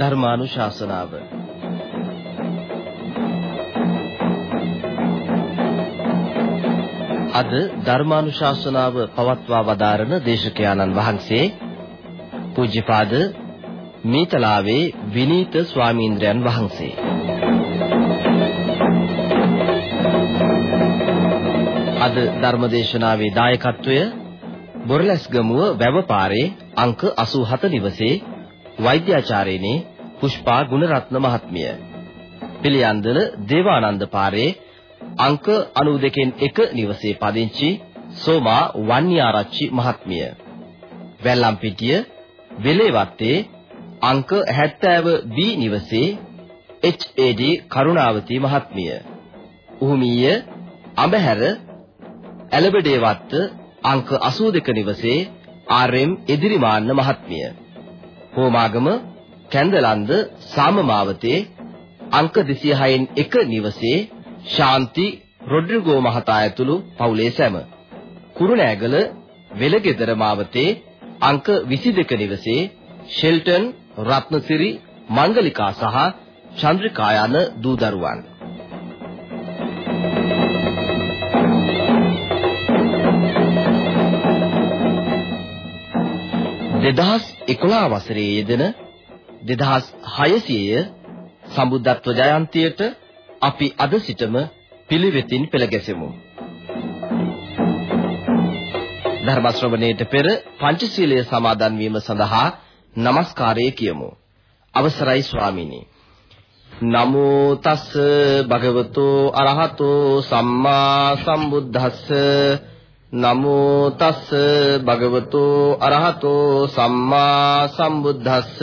ධර්මානුශාසනාව. අද ධර්මානුශාසනාව පවත්වා වදාරන දේශකයාණන් වහන්සේ පූජ්‍යපාද මීතලාවේ විනීත ස්වාමීන්ද්‍රයන් වහන්සේ. අද ධර්මදේශනාවේ දායකත්වය බොරලැස්ගමුව වැවපාරේ අංක 87 නිවසේ වෛද්‍යාචාර්යනේ පුෂ්පා ගුණරත්න මහත්මිය. පිළියන්දල දේවානන්ද පාරේ අංක 92කින් 1 නිවසේ පදිංචි සෝමා වන්‍යාරච්චි මහත්මිය. වැල්ලම්පිටිය වෙලේවත්තේ අංක 70 B නිවසේ HAD කරුණාවති මහත්මිය. උහුමීය අඹහැර ඇලබඩේවත්ත අංක 82 නිවසේ ආර්.එම්. එදිරිමාන්න මහත්මිය. හෝමාගම කැන්දලන්ද සාමමාවතේ අංක 206න් 1 නිවසේ ශාන්ති රොඩ්රිගෝ මහතා ඇතුළු පවුලේ සැම. කුරුණෑගල වෙලගෙදර මාවතේ අංක 22 නිවසේ ෂෙල්ටන් රත්නසිරි මංගලිකා සහ චන්ද්‍රිකා යන දූ දරුවන් 2011 වසරේ යෙදෙන 2600 සම්බුද්ධත්ව ජයන්තියට අපි අද සිටම පිළිවෙතින් පෙළ ගැසෙමු. ධර්ම ශ්‍රවණයට පෙර පංචශීලයේ සමාදන් වීම සඳහා নমස්කාරය කියමු. අවසරයි ස්වාමීනි. නමෝ තස් භගවතෝ අරහතෝ සම්මා සම්බුද්දස්ස නමෝ තස් භගවතු අරහතෝ සම්මා සම්බුද්දස්ස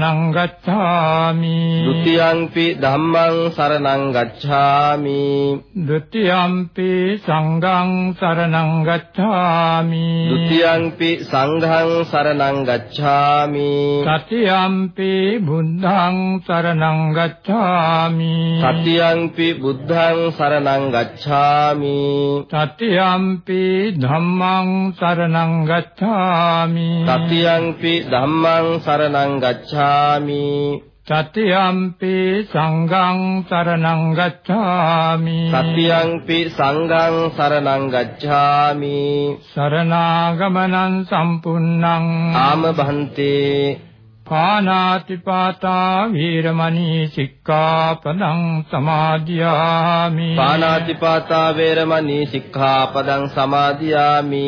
සරණං ගච්ඡාමි ဒ ුතියංපි ධම්මං සරණං ගච්ඡාමි ဒ ුතියංපි සංඝං සරණං ගච්ඡාමි ဒ ුතියංපි සංඝං සරණං ගච්ඡාමි සතියම්පි බුද්ධං සරණං ගච්ඡාමි සතියම්පි බුද්ධං සරණං ගච්ඡාමි සතියම්පි ධම්මං සරණං ගච්ඡාමි සතියම්පි ධම්මං සරණං ගච්ඡාමි ගච්ඡාමි। සතියම්පි සංඝං සරණං ගච්ඡාමි। සතියම්පි සංඝං සරණං ගච්ඡාමි। සරණාගමනං සම්පුන්නං ආම භන්තේ පානාතිපාතා වීරමණී සික්ඛාපදං සමාදියාමි। පානාතිපාතා වේරමණී සික්ඛාපදං සමාදියාමි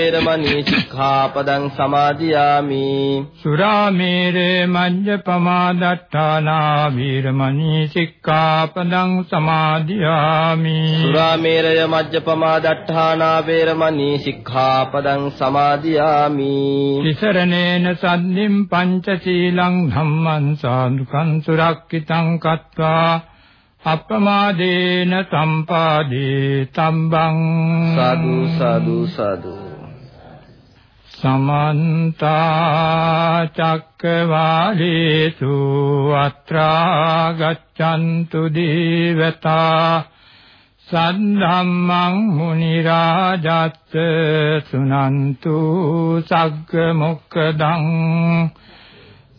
වේරමණී සික්ඛාපදං සමාදියාමි। සුරාමේරේ මඤ්ඤපමා දට්ඨානා වේරමණී සික්ඛාපදං සමාදියාමි। සුරාමේරය මඤ්ඤපමා දට්ඨානා වේරමණී සික්ඛාපදං සමාදියාමි। තිසරණේන සද්දින් පංචශීලං ධම්මං සාදුකං සුරක්කිතං කତ୍වා। අප්පමාදේන සම්පාදේ තම්බං। සාදු සාදු සාදු සමන්ත චක්කවාලේසු අත්‍රා ගච්ඡන්තු දීවතා සද්ධම්මං මුනි රාජත් සුනන්තු සග්ග මොක්කදං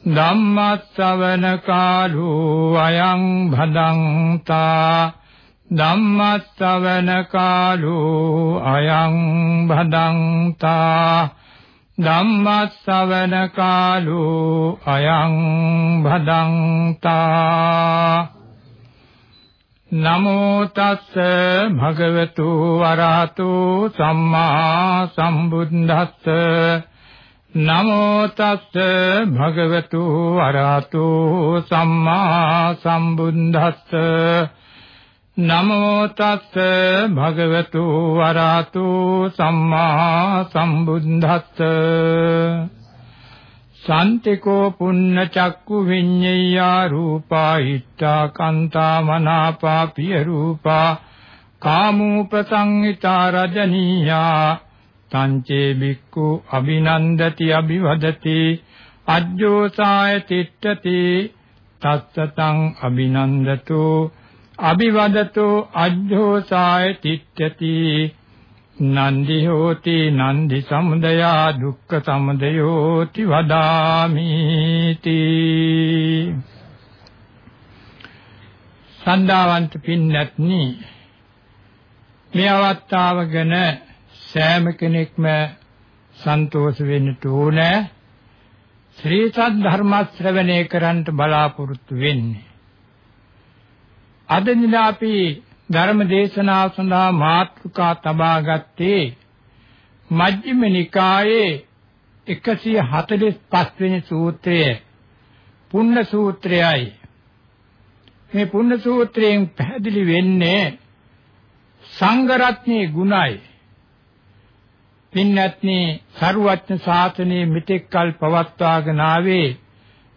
ධම්මස්සවන කාලෝ අයං භදංතා ධම්මස්සවන කාලෝ අයං භදංතා ධම්මස්සවන කාලෝ අයං භදංතා නමෝ තස්ස භගවතු වරහතු සම්මා සම්බුද්දස්ස නමෝ තස්ස භගවතු වරහතු සම්මා සම්බුද්දස්ස නමෝ තස්ස භගවතු වරහතු සම්මා සම්බුද්දස්ස. සන්තිකෝ පුන්න චක්කු විඤ්ඤයා රූපා හිට්ඨා කන්තා මනාපා පිය රූපා කාමූපසංහිතා රජනීයා තංචේ බික්ඛු අභිනන්දති අභිවදති අජ්ජෝසාය තිට්ඨති තස්සතං අභිනන්දතෝ අභිවදතෝ අජ්ජෝසාය තිට්ඨති නන්දි හෝති නන්දි සමුදයා දුක්ඛ සමුදයෝති වදාමි තී සන්දාවන්ත පින්නත්නි මේ අවස්ථාව ගැන සෑම කෙනෙක්ම සන්තෝෂ වෙන්න ඕනේ. ශ්‍රී සත් ධර්ම ශ්‍රවණය කරන්ට බලාපොරොත්තු වෙන්නේ. අද දින අපි ධර්ම දේශනාව සඳහා මාතෘකා තබා ගත්තේ මජ්ක්‍ධිම නිකායේ 145 වෙනි සූත්‍රය පුන්න සූත්‍රයයි. මේ පුන්න සූත්‍රයෙන් පැහැදිලි වෙන්නේ සංඝ රත්නයේ ගුණයි. පින්වත්නි සරුවත්න ශාසනයේ මෙතෙක් කල පවත්වාගෙන ආවේ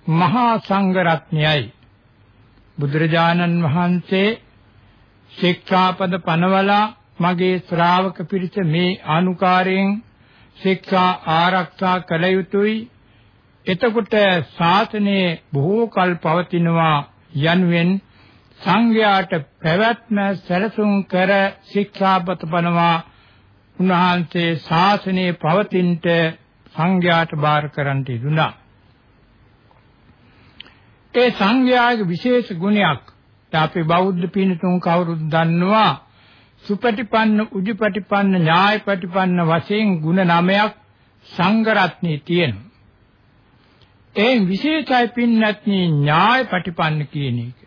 මහා සංඝ රත්නයයි බුදුරජාණන් වහන්සේ ශික්ෂාපද පනවලා මගේ ශ්‍රාවක පිරිස මේ ආනුකාරයෙන් ශික්ෂා ආරක්ෂා කළ යුතුයි. එතකොට ශාසනයේ බොහෝ කල් පවතිනවා යනුවෙන් සංඝයාට පැවැත්ම සැලසුම් කර ශික්ෂාපත පනවා. උන්වහන්සේ ශාසනයේ පවතිනට සංඝයාට බාර කරන්ට ඉදුණා. ඒ සංඝයාගේ විශේෂ ගුණයක් අපේ බෞද්ධ පින්තුන් කවුරුත් දන්නවා සුපටිපන්න උජුපටිපන්න ඥායපටිපන්න වශයෙන් ගුණ නමයක් සංඝ රත්නේ තියෙනවා. ඒ විශේෂයි පින්නත්නි ඥායපටිපන්න කියන එක.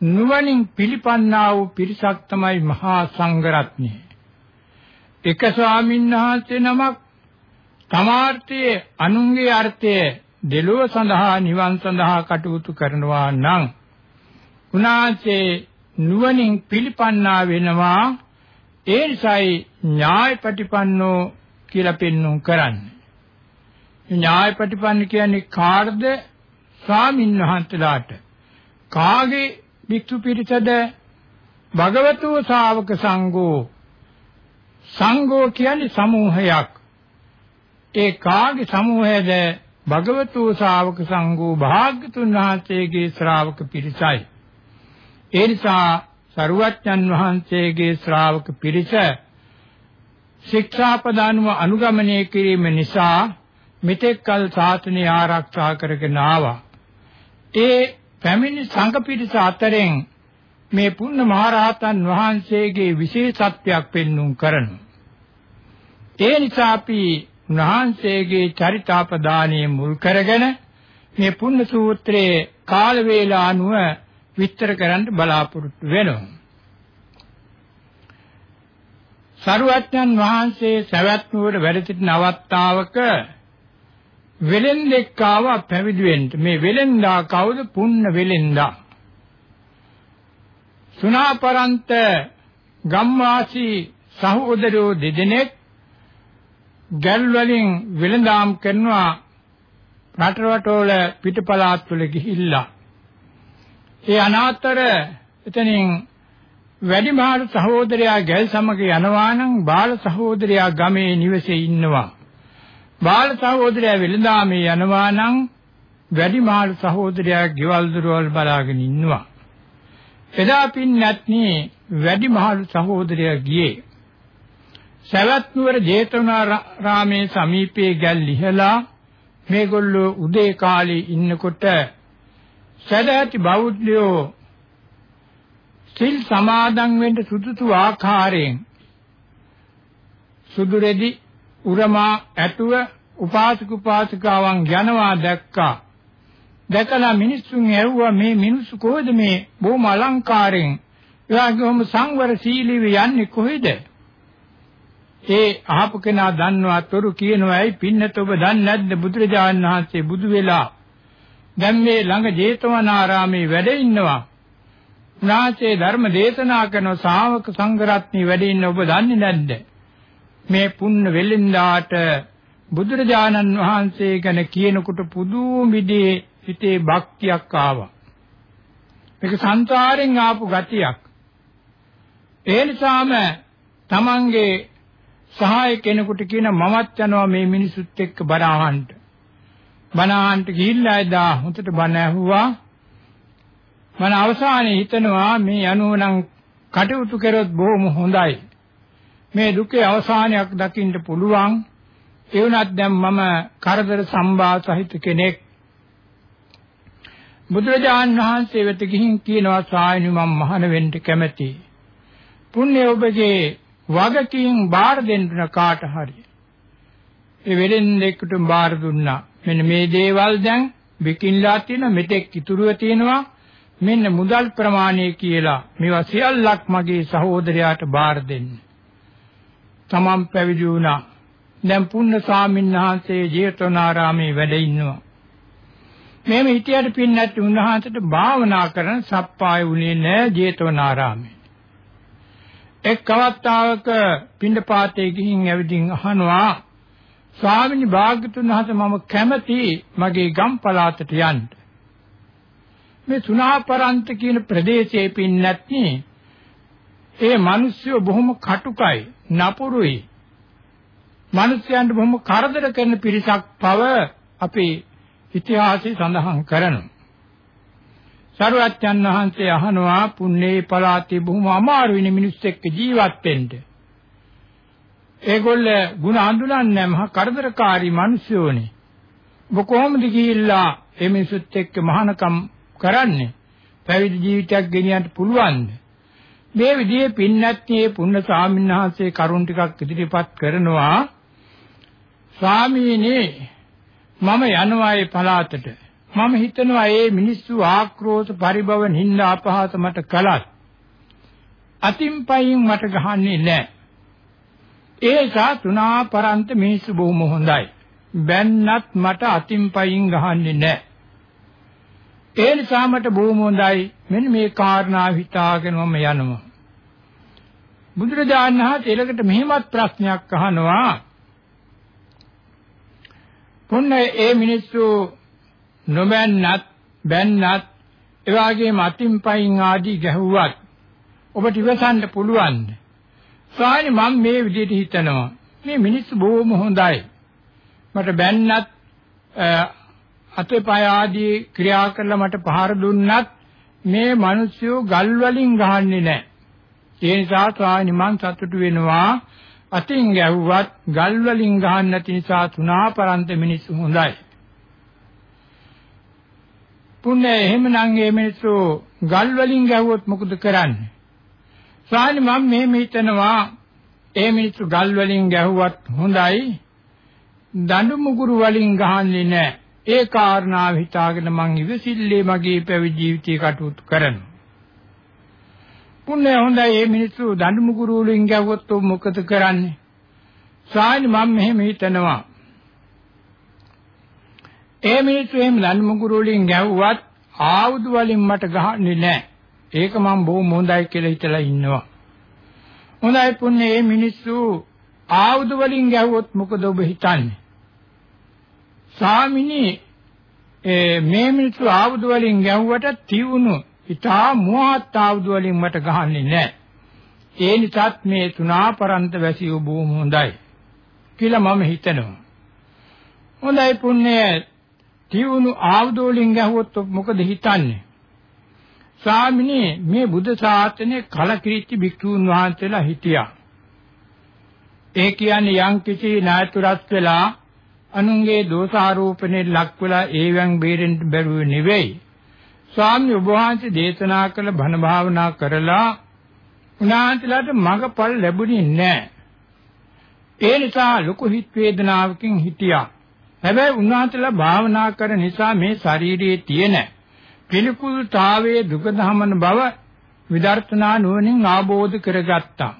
නුවණින් පිළිපන්නා වූ පිරිසක් තමයි මහා සංඝ රත්නේ. එක ස්වාමීන් වහන්සේ නමක් තමාර්ථයේ අනුන්ගේ අර්ථයේ දෙලොව සඳහා නිවන් සඳහා කටයුතු කරනවා නම් උනාසේ නුවණින් පිළිපන්නා වෙනවා. ඒ නිසායි ඥායපටිපන්නෝ කියලා පෙන්වුම් කරන්නේ. ඥායපටිපන්න කියන්නේ කාර්ද ස්වාමින් වහන්සේලාට කාගේ භික්ෂු පිරිසද? භගවතු ශාවක සංඝෝ. සංඝෝ කියන්නේ සමූහයක්. ඒ කාගේ සමූහයද? භගවතු ශාවක සංඝෝ භාග්‍යතුන් වහන්සේගේ ශ්‍රාවක පිරිසයි. ඒ නිසා සරුවච්චන් වහන්සේගේ ශ්‍රාවක පිරිස ශික්ෂාපදානුව අනුගමනය කිරීම නිසා මෙතෙක් කල සාසනය ආරක්ෂා කරගෙන ආවා. ඒ පැමිණි සංඝ පිරිස අතරින් මේ පුන්න මහරහතන් වහන්සේගේ විශේෂත්වයක් පෙන්눔 කරනවා. ඒ නිසා අපි උන්වහන්සේගේ චරිතාපදානයේ මුල් කරගෙන මේ පුණ්‍ය සූත්‍රයේ කාල වේලා අනුව විස්තර කරන්න බලාපොරොත්තු වෙනවා. සරුවත්යන් වහන්සේ සවැත් නුවර වැඩ සිටින අවස්ථාවක වෙලෙන්දෙක් ආවා පැවිදි වෙන්න. මේ වෙලෙන්දා කවුද? පුන්න වෙලෙන්දා. සුණාපරන්ත ගම්වාසී සහෝදරයෝ දෙදෙනෙක් ගල් වලින් වෙළඳාම් කරනවා රටරටවල පිටපලාත් වල ගිහිල්ලා. ඒ අනාතර එතනින් වැඩිමහල් සහෝදරයා ගල් සමග යනවා නම් බාල සහෝදරයා ගමේ නිවසේ ඉන්නවා. බාල සහෝදරයා වෙළඳාමේ යනවා නම් වැඩිමහල් සහෝදරයා ගෙවල් දොරවල් බලාගෙන ඉන්නවා. එදා පින්නත්නි වැඩිමහල් සහෝදරයා ගියේ. සවැත් නුවර ජේතවනාරාමේ සමීපයේ ගැල් ලිහලා මේගොල්ලෝ උදේ කාලේ ඉන්නකොට සදැති බෞද්ධයෝ සිල් සමාදන් වෙන්න සුදුසු ආකාරයෙන් සුදු රෙදි උරමා ඇටුව උපාසක උපාසිකාවන් යනවා දැක්කා. දැකලා මිනිස්සුන් ඇහුවා මේ මිනිස්සු කොහෙද මේ බොහොම අලංකාරයෙන් එයාගේම සංවර සීලීව යන්නේ කොහෙද? ඒ අහපු කෙනා දන්නවා තොරු කියනවා ඇයි පින්නත ඔබ දන්නේ නැද්ද බුදුරජාණන් වහන්සේ බුදු වෙලා දැන් මේ ළඟ ජේතවනාරාමේ වැඩ ඉන්නවා. උන්වහන්සේ ධර්ම දේශනා කරන ශාවක සංඝරත්නි වැඩ ඉන්න ඔබ දන්නේ නැද්ද? මේ පුන්න වෙලින්දාට බුදුරජාණන් වහන්සේ ගැන කියනකොට පුදුම විදිහේ හිතේ භක්තියක් ආවා. මේක සංසාරෙන් ආපු ගතියක්. ඒ නිසාම තමන්ගේ සහාය කෙනෙකුට කියන මමත් යනවා මේ මිනිසුත් එක්ක බණ අහන්න. බණ අහන්න ගිහිල්ලා එදා හොඳට බණ ඇහුවා. මම අවසානයේ හිතනවා මේ යනුවනම් කටයුතු කරොත් බොහොම හොඳයි. මේ දුකේ අවසානයක් දකින්න පුළුවන්. ඒ වුණත් දැන් මම කරදර සම්බා සහිත කෙනෙක්. බුදුරජාණන් වහන්සේ වෙත ගිහින් කියනවා සායනි මම මහාන වෙන්න කැමැති. පුණ්‍ය ඔබගේ වගකීම් බාර දෙන්න කාට හරි. ඒ වෙලෙන් දෙකට බාර දුන්නා. මෙන්න මේ දේවල් දැන් විකින්ලා තියෙන මෙතෙක් ඉතුරුව තියෙනවා. මෙන්න මුදල් ප්‍රමාණය කියලා මේවා සියල්ලක් මගේ සහෝදරයාට බාර දෙන්න. තමන් පැවිදි වුණා. දැන් පුන්න ස්වාමීන් වහන්සේ ජේතවනාරාමේ වැඩ ඉන්නවා. මේම හිටියට පින්නත් උන්වහන්සේට භාවනා කරන සප්පාය වුණේ නෑ ජේතවනාරාමේ. එක් අවස්ථාවක පින්ඩපාතේ ගිහින් ඇවිදින් අහනවා ස්වාමීනි භාග්‍යතුන් වහන්සේ මම කැමති මගේ ගම් පළාතට යන්න. මේ සුණාපරන්ත කියන ප්‍රදේශයේ පින්නත්නි ඒ මිනිස්සු බොහොම කටුකයි නපුරුයි. මිනිස්යන්ට බොහොම කරදර කරන පිරිසක් පව අපේ ඉතිහාසයේ සඳහන් කරනවා. සරුවච්චන් වහන්සේ අහනවා පුන්නේ පලාතේ බොහොම අමාරු වෙන මිනිස්සු එක්ක ජීවත් වෙන්න. ඒගොල්ල ಗುಣ හඳුනන්නේ නැහැ මහා කරදරකාරී මිනිස්සුෝනේ. ඔබ කොහොමද ගිහිල්ලා මේ මිනිස්සුත් එක්ක මහානකම් කරන්නේ? පැවිදි ජීවිතයක් ගෙනියන්න පුළුවන්ද? මේ විදිහේ පින්නත්යේ පුන්න ස්වාමින්වහන්සේ කරුණ ටිකක් ඉදිරිපත් කරනවා. ස්වාමීනි මම යනවා ඒ පළාතට. මම හිතනවා මේ මිනිස්සු ආක්‍රෝෂ පරිභව නිന്ദා අපහාස මට කළත් අතින් පයින් මට ගහන්නේ නැහැ. ඒසා තුනා පරන්ත මිනිස්සු බොහොම හොඳයි. බැන්නත් මට අතින් පයින් ගහන්නේ නැහැ. ඒ නිසා මට බොහොම හොඳයි. මෙන්න මේ කාරණා හිතාගෙන මම යනවා. බුදුරජාණන් වහන්සේ ඊළඟට මෙහෙමත් ප්‍රශ්නයක් අහනවා. පුන්න ඒ මිනිස්සු නොබැන්නත් බැන්නත් එවාගේම අතින් පයින් ආදී ගැහුවත් ඔබට ඉවසන්න පුළුවන්ද? ස්වාමීනි මම මේ විදිහට හිතනවා. මේ මිනිස්සු බොහොම හොඳයි. මට බැන්නත් අතේ පය ආදී ක්‍රියා කරලා මට පහර දුන්නත් මේ මිනිස්සු ගල් වලින් ගහන්නේ නැහැ. ඒ නිසා ස්වාමීනි මං සතුටු වෙනවා. අතින් ගැහුවත් ගල් වලින් ගහන්න නැති නිසා තුනාපරන්ත මිනිස්සු හොඳයි. පුන්නේ එහෙමනම් මේ මිනිස්සු ගල් වලින් ගැහුවොත් මොකද කරන්නේ? සාහනි මම මේ හිතනවා ඒ මිනිස්සු ගල් වලින් ගැහුවත් හොඳයි. දඬු මුගුරු වලින් ගහන්නේ නැහැ. ඒ කාරණාව හිතාගෙන මං ඉවසිල්ලේ මගේ පැවිදි ජීවිතය කටයුතු කරනවා. පුන්නේ හොඳයි මේ මිනිස්සු දඬු මුගුරු වලින් ගැහුවොත් මොකද කරන්නේ? සාහනි මම මෙහෙම හිතනවා. ඒ මිනිස්සු එහෙම දඬු මුගුරු වලින් ගැහුවත් ආයුධ වලින් මට ගහන්නේ නැහැ. ඒක මම බොහොම හොඳයි කියලා හිතලා ඉන්නවා. හොඳයි පුන්නේ මේ මිනිස්සු ආයුධ වලින් ගැහුවොත් මොකද ඔබ හිතන්නේ? ස්වාමිනී මේ මිනිස්සු ආයුධ වලින් ගැහුවට තියුණු ඉතා මුවහත් ආයුධ වලින් මට ගහන්නේ නැහැ. ඒ නිසාත් මේ තුනාපරන්ත වැසියෝ බොහොම හොඳයි කියලා මම හිතනවා. හොඳයි පුන්නේ තියුණු ආයුධ වලින් ගැහුවොත් මොකද හිතන්නේ? ස්වාමිනේ මේ බුද්ධ ශාසනයේ කලකිරිච්ච භික්ෂූන් වහන්සේලා හිටියා. ඒ කියන්නේ යම් කිසි නායතුරත් වෙලා අනුන්ගේ දෝෂාරෝපණය ලක් වෙලා ඒවෙන් බේරෙන්න බැරුව නෙවෙයි. ස්වාමී ඔබ වහන්සේ දේශනා කළ බණ භාවනා කරලා උන්වහන්සේලාට මඟපල් ලැබුණේ නැහැ. ඒ නිසා ලොකු හිත් වේදනාවකින් හිටියා. හැබැයි උන්වහන්සේලා භාවනා කරන නිසා මේ ශරීරයේ තියෙන පිළිකුල්තාවයේ දුක දහමන බව විදර්ශනා නුවණින් ආબોධ කරගත්තා.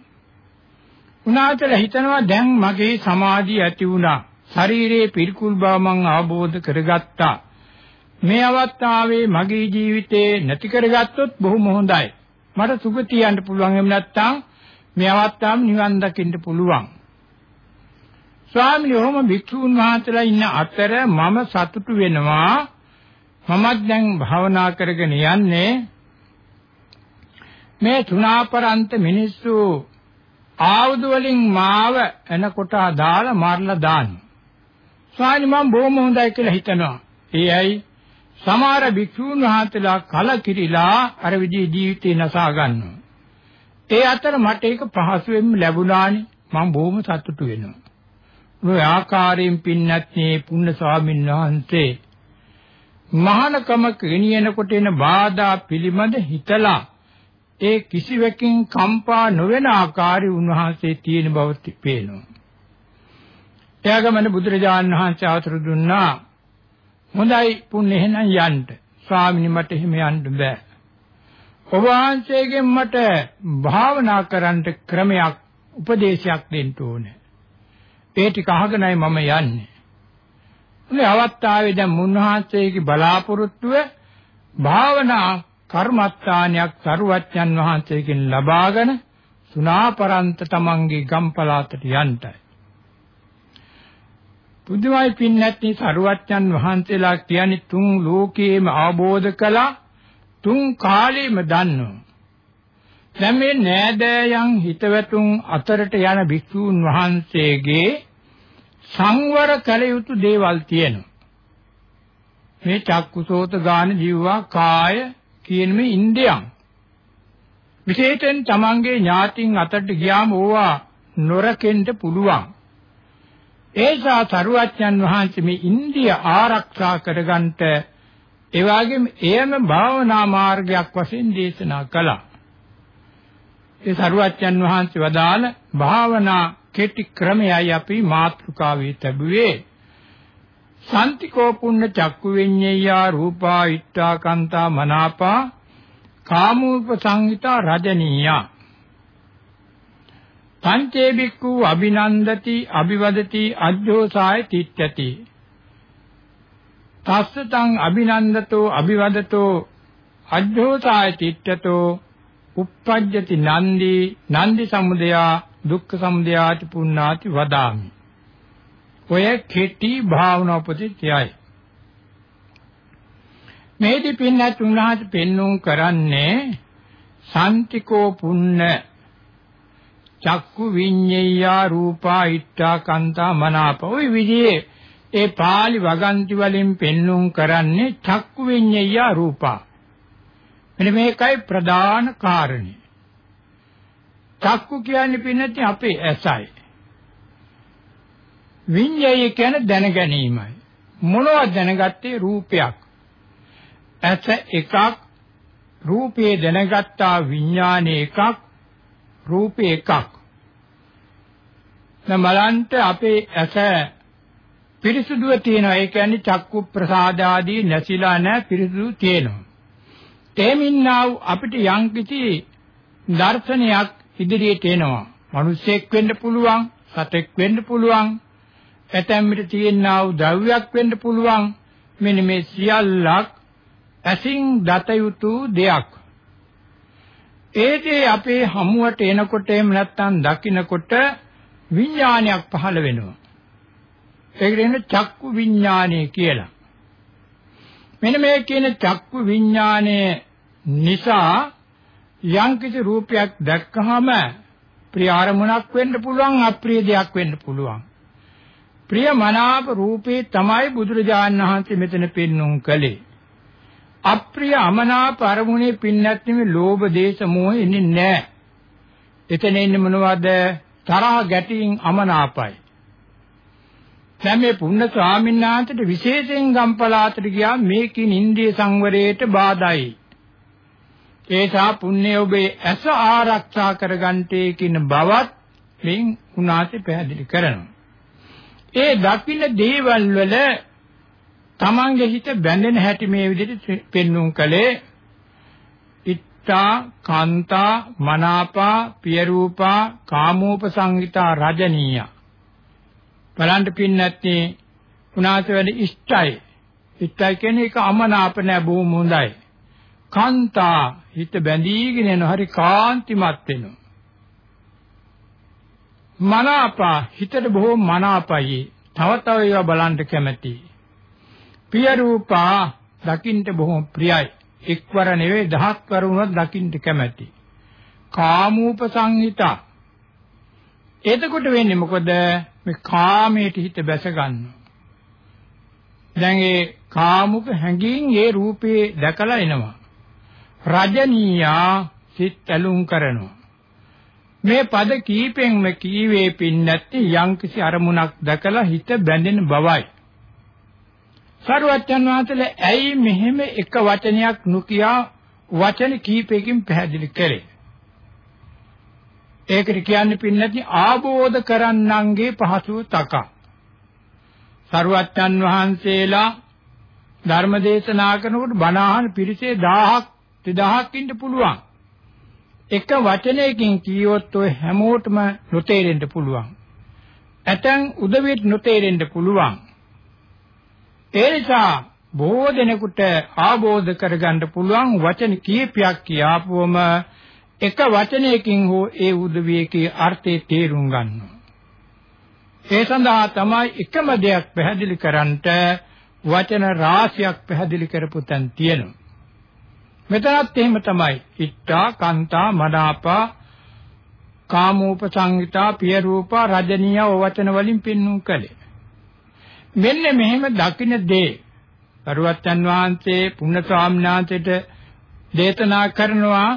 උන්වහන්සේලා හිතනවා දැන් මගේ සමාධිය ඇති වුණා. ශරීරයේ පිළිකුල් බව මම ආબોධ කරගත්තා. මේ අවස්ථාවේ මගේ ජීවිතේ නැති කරගත්තොත් බොහොම හොඳයි. මට සුගතිය යන්න පුළුවන් එහෙම නැත්නම් මේ අවස්ථාව නිවන් දකින්න පුළුවන්. ස්වාමීනි ඔහොම භික්ෂුන් වහන්සේලා ඉන්න අතර මම සතුටු වෙනවා. මමත් දැන් භාවනා කරගෙන යන්නේ මේ තුනාපරන්ත මිනිස්සු ආයුධ වලින් මාව එනකොට දාලා මාරලා දාන්න. ස්වාමීනි මම බොහොම හොඳයි කියලා හිතනවා. ඒ ඇයි සමහර භික්ෂූන් වහන්සේලා කලකිරිලා අර විදිහේ ජීවිතේ නසා ගන්නවා. ඒ අතර මට ඒක පහසුවෙන්ම ලැබුණානේ. මම බොහොම සතුටු වෙනවා. ඔය ආකාරයෙන් පින්නත්නේ පුණ්‍ය ස්වාමීන් වහන්සේ මහානකම ගෙනියනකොට එන බාධා පිළිබඳ හිතලා ඒ කිසිවකින් කම්පා නොවන ආකාරي උන්වහන්සේ තියෙන බව පේනවා. එයාගමන බුදුරජාණන් වහන්සේ ආතර දුන්නා හොඳයි පුන්න එහෙනම් යන්න. ස්වාමීනි මට එහෙම යන්න බෑ. ඔබ වහන්සේගෙන් මට භාවනා කරන්න ක්‍රමයක් උපදේශයක් දෙන්න ඕනේ. ඒ ටික අහගෙනයි මම යන්නේ. මේ අවස්ථාවේ දැන් මුන්වහන්සේගේ බලාපොරොත්තුව භාවනා කර්මස්ථානයක් සරුවච්චන් වහන්සේගෙන් ලබාගෙන සුණාපරන්ත තමන්ගේ ගම්පලාතට යන්ටයි. බුදුමයි පින්නැති සරුවච්චන් වහන්සේලා කියන්නේ තුන් ලෝකේම අවබෝධ කළා තුන් කාලෙම දන්නවා. දැන් මේ නෑදෑයන් හිතවතුන් අතරට යන භික්ෂූන් වහන්සේගේ සංවර කළ යුතු දේවල් තියෙනවා. මේ චක්කුසෝත ගාන ජීවා කාය කියන මේ ඉන්ද්‍රියන් විශේෂයෙන් තමන්ගේ ඥාතින් අතට ගියාම ඕවා නොරකෙන්න පුළුවන්. ඒසා තරුවච්චන් වහන්සේ මේ ඉන්ද්‍රිය ආරක්ෂා කරගන්නට ඒ වගේම එයම භාවනා මාර්ගයක් වශයෙන් දේශනා කළා. ඒ තරුවච්චන් වහන්සේ වදාළ භාවනා කෙටි ක්‍රමයයි අපි මාතෘකාවේ තැබුවේ. සම්තිකෝ පුන්න චක්කු විඤ්ඤයා රූපා ඉත්තා කාන්තා මනාපා කාමූප සංහිතා රජනීයා පංචේ බික්ඛු අභිනන්දති අභිවදති අජ්ජෝසාය තිට්ඨති තස්සතං අභිනන්දතෝ අභිවදතෝ අජ්ජෝසාය තිට්ඨතෝ uppajjati nandi nandi samudaya දුක්ඛ සමුදයාති පුඤ්ඤාති වදාමි. ඔය කෙටි භාවනා උපදිතයයි. මේදී පින්නත් උන්වහන්සේ පෙන්වුම් කරන්නේ සම්තිකෝ පුන්න චක්කු විඤ්ඤයා රූපා ඉත්තා කන්තා මනාප ওই විදිහේ ඒ pāli වගන්ති වලින් පෙන්වුම් කරන්නේ චක්කු විඤ්ඤයා රූපා මෙන්න මේකයි ප්‍රධාන කාරණේ චක්කු කියන්නේ පින්නත් අපේ ඇසයි. විඤ්ඤය කියන්නේ දැන ගැනීමයි මොනවද දැනගත්තේ? රූපයක්. ඇස එකක් රූපේ දැනගත්තා විඥානේ එකක් රූපේ එකක්. දැන් බලන්න අපේ ඇස පිරිසුදුව තියෙනවා. ඒ කියන්නේ චක්කු ප්‍රසාද ආදී නැසිලා නැ පිරිසුදු තියෙනවා. තේමින්නා අපිට යම්කිසි දර්ශනයක් ඉදිරියට එනවා මිනිසෙක් වෙන්න පුළුවන් සතෙක් වෙන්න පුළුවන් ඇතැම් විට තියෙනා වූ ද්‍රව්‍යයක් වෙන්න පුළුවන් මෙන්න මේ සියල්ලක් ඇසින් දත යුතු දෙයක් ඒ දේ අපේ හමුවට එනකොට එහෙම නැත්නම් දකින්නකොට විඥානයක් පහළ වෙනවා. ඒකට කියන්නේ චක්කු විඥානය කියලා. මෙන්න මේ කියන චක්කු විඥානය නිසා යම්කිසි රූපයක් දැක්කහම ප්‍රිය අරමුණක් වෙන්න පුළුවන් අප්‍රිය දෙයක් වෙන්න පුළුවන්. ප්‍රිය මනාප රූපේ තමයි බුදුරජාණන් වහන්සේ මෙතන පෙන්වුම් කළේ. අප්‍රිය අමනාප අරමුණේ පින්නත් නෙමෙයි ලෝභ දේශ මොහ එන්නේ නැහැ. එතන ඉන්නේ මොනවද? තරහ ගැටීම් අමනාපයි. දැන් මේ පුන්න ස්වාමීන් වහන්සේට විශේෂයෙන් ගම්පලාතට ගියා මේකින් ඉන්ද්‍රිය සංවරයට බාධායි. ඒසා පුණ්‍ය ඔබේ ඇස ආරක්ෂා කරගන්ටේ කියන බවත් මෙයින් උනාසේ පැහැදිලි කරනවා. ඒ දකින්න දේවල් වල තමන්ගේ හිත බැඳෙන හැටි මේ විදිහට පෙන්눔 කළේ ඉත්තා කාන්තා මනාපා පිය රූපා කාමෝපසංගිතා රජනීය. බලන්න පින්නත්නි උනාස වැඩ ඉෂ්ටයි. ඉෂ්ටයි කියන්නේ ඒක අමනාප නැ බොහොම හොඳයි. කාන්තා හිත බැඳීගෙන යන හරි කාන්තිමත් වෙනවා මනාපා හිතට බොහෝ මනාපයි තව තව ඒවා බලන්න කැමතියි පිය රූපා දකින්න බොහොම ප්‍රියයි. එක්වර නෙවෙයි දහස් වර වුණත් දකින්න කැමැති. කාමූප සංහිතා. එතකොට වෙන්නේ මොකද? මේ කාමයට හිත බැස ගන්නවා. දැන් ඒ කාමුක හැඟීම් ඒ රූපේ දැකලා එනවා. රජනීයා සිත් ඇලුම් කරනවා. මේ පද කීපෙන්ම කීවේ පින්නැත්ති යම්කිසි අරමුණක් දැකලා හිත බැඳෙන බවයි. සරුවච්චන් වහන්සේලා ඇයි මෙහෙම එක වචනයක් නොකියා වචන කීපයකින් පැහැදිලි කරේ? ඒකට කියන්නේ පින්නති ආબોධ කරන්නන්ගේ පහසුව තකා. සරුවච්චන් වහන්සේලා ධර්ම දේශනා කරනකොට බණහන් පිරිසේ 1000ක් 2000ක් ඉන්න පුළුවන්. එක වචනයකින් කියවොත් ඔය හැමෝටම නොතේරෙන්න පුළුවන්. ඇතැන් උදවියට නොතේරෙන්න පුළුවන්. ඒ නිසා බොහෝ දෙනෙකුට ආબોධ කරගන්න පුළුවන් වචන කීපයක් කියාපුවම එක වචනයකින් හෝ ඒ උදවියකේ අර්ථය තේරුම් ගන්නවා. ඒ සඳහා තමයි එකම දෙයක් පැහැදිලි කරන්නට වචන රාශියක් පැහැදිලි කරපු තැන් තියෙනවා. මෙතනත් එහෙම තමයි. ඉත්තා, කාන්තා, මනාපා, කාමෝපසංගිතා, පිය රූපා, රජනීය වචන වලින් පෙන්වුම් කළේ. මෙන්න මෙහෙම දකින්න දේ කරුවත්තන් වහන්සේ පුණ්‍ය ස්වාමීනාන්තයට දේශනා කරනවා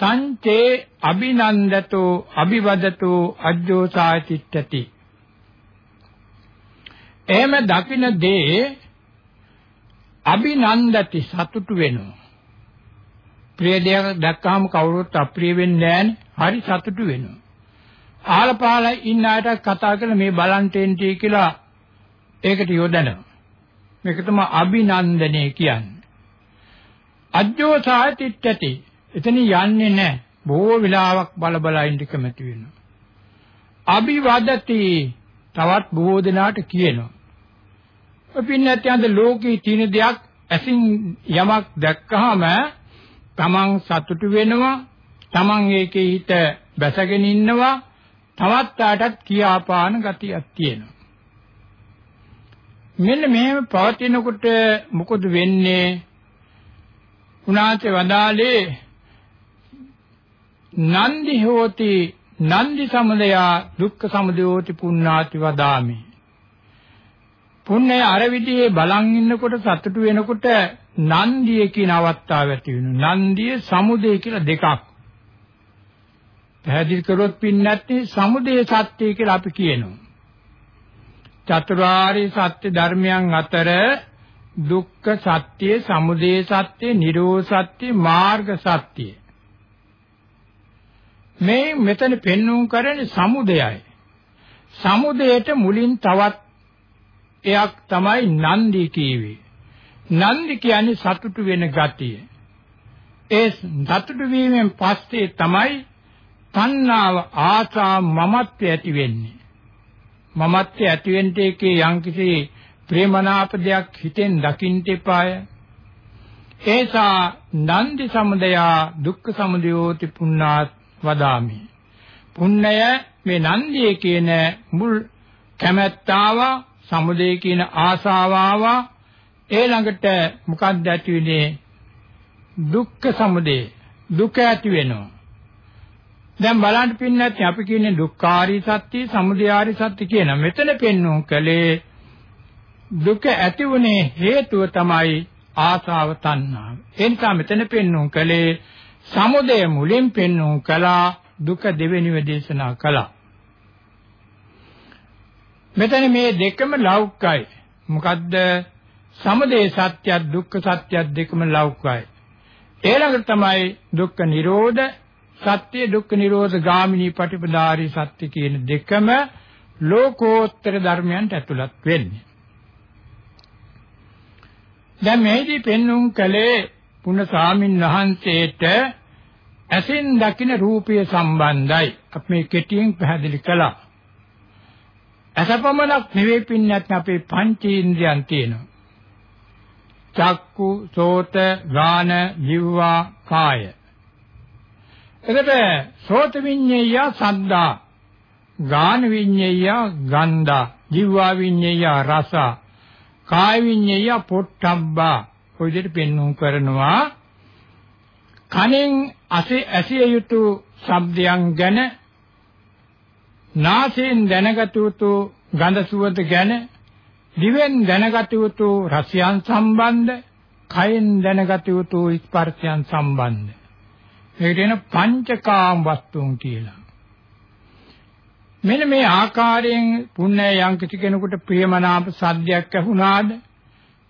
තංචේ අභිනන්දතෝ අභිවදතෝ අජ්ජෝසාචිත්තති එහෙම දකින්න දේ අභිනන්දති සතුටු වෙනවා ප්‍රිය දෙයක් දැක්කහම කවුරුත් අප්‍රිය වෙන්නේ නැහැ හරි සතුටු වෙනවා ආල පහල ඉන්න අයට කතා කරලා මේ බලන්ටෙන්ටි කියලා ඒකට යොදනවා. මේක තමයි අභිනන්දනය කියන්නේ. අජ්ජෝසාය තිට්ඨති. එතන යන්නේ නැහැ. බොහෝ වෙලාවක් බල බල ඉඳ කැමති වෙනවා. අභිවදති තවත් බොහෝ දෙනාට කියනවා. අපින්නත් යන්ද ලෝකේ තියෙන දෙයක් ඇසින් යමක් දැක්කහම තමන් සතුටු වෙනවා. තමන් ඒකේ හිත බැසගෙන ඉන්නවා. තවත් ආටත් කියාපාන ගතියක් තියෙනවා. මෙන්න මෙහෙම පවතිනකොට මොකද වෙන්නේ? උනාචේ වදාලේ නන්දි හෝති නන්දි සමුදයා දුක්ඛ සමුදයෝති පුඤ්ඤාති වදාමි. පුණ්‍ය අර විදිහේ බලන් ඉන්නකොට සතුටු වෙනකොට නන්දිය කියන අවස්ථාව ඇති වෙනවා. නන්දිය සමුදය කියලා දෙකක්. පැහැදිලි කරොත් පින්නැත්තේ සමුදය සත්‍ය කියලා අපි කියනවා. චතුරාර්ය සත්‍ය ධර්මයන් අතර දුක්ඛ සත්‍ය, සමුදය සත්‍ය, නිරෝධ සත්‍ය, මාර්ග සත්‍ය. මේ මෙතන පෙන්වුම් කරන්නේ සමුදයයි. සමුදයට මුලින් තවත් එයක් තමයි නන්දි කීවේ. නන්දි කියන්නේ සතුටු වෙන ගතිය. ඒ සතුටු වීමෙන් පස්සේ තමයි තණ්හාව ආසා මමත්වය ඇති වෙන්නේ. මමත්වය ඇති වෙන්න එකේ යම්කිසි ප්‍රේමනාප දෙයක් හිතෙන් දකින්න එපාය. ඒසා නන්දි සමුදයා දුක්ඛ සමුදයෝති පුණ්ණාත් වදාමි. පුණ්ණය මේ නන්දියේ කියන මුල් කැමැත්තාව සමුදේ කියන ආසාවාව ඒ ළඟට මොකක්ද ඇති වෙන්නේ දුක්ඛ සමුදේ දුක ඇති වෙනවා දැන් බලන්න පින්නත් අපි කියන්නේ දුක්ඛාරී සත්‍ය, සමුදයාරී සත්‍ය කියන මෙතන පෙන්වුම් කලේ දුක ඇති වුනේ හේතුව තමයි ආසාව තණ්හාව. ඒ නිසා මෙතන පෙන්වුම් කලේ සමුදය මුලින් පෙන්වුම් කළා දුක දෙවෙනිව දේශනා කළා. මෙතන මේ දෙකම ලෞකිකයි. මොකද්ද? සමුදය සත්‍යයක් දුක්ඛ සත්‍යයක් දෙකම ලෞකිකයි. ඊළඟට තමයි දුක්ඛ නිරෝධ සත්‍ය දුක්ඛ නිරෝධ ගාමිනී පටිපදාරී සත්‍ය කියන දෙකම ලෝකෝත්තර ධර්මයන්ට ඇතුළත් වෙන්නේ. දැන් මේදී පෙන්වුම් කළේ පුණ ස්වාමින් වහන්සේට ඇසින් දකින රූපය සම්බන්ධයි. අපි මේ කෙටියෙන් පැහැදිලි කළා. අසපමණක් නෙවෙයි පින්නත් අපේ පංචේන්ද්‍රයන් තියෙනවා. චක්කු, සෝත, ගාන, ජීවා, කාය. එතකොට සෝත විඤ්ඤය සද්දා, ගාන විඤ්ඤය ගන්ධා, ජීවා විඤ්ඤය රස, කාය විඤ්ඤය පොට්ටබ්බා. ඔය විදිහට පෙන්වුම් කරනවා. කනෙන් ඇසිය යුතු ශබ්දයන් ගැන නාසයෙන් දැනගත යුතු ගඳ සුවඳ ගැන දිවෙන් දැනගත යුතු රසයන් සම්බන්ධ කයෙන් දැනගත යුතු ස්පර්ශයන් සම්බන්ධ. මේකට එන පංචකාම වස්තුන් කියලා. මෙන්න මේ ආකාරයෙන් පුණ්‍ය යම් කිසි කෙනෙකුට ප්‍රියමනාප සද්දයක් ඇහුණාද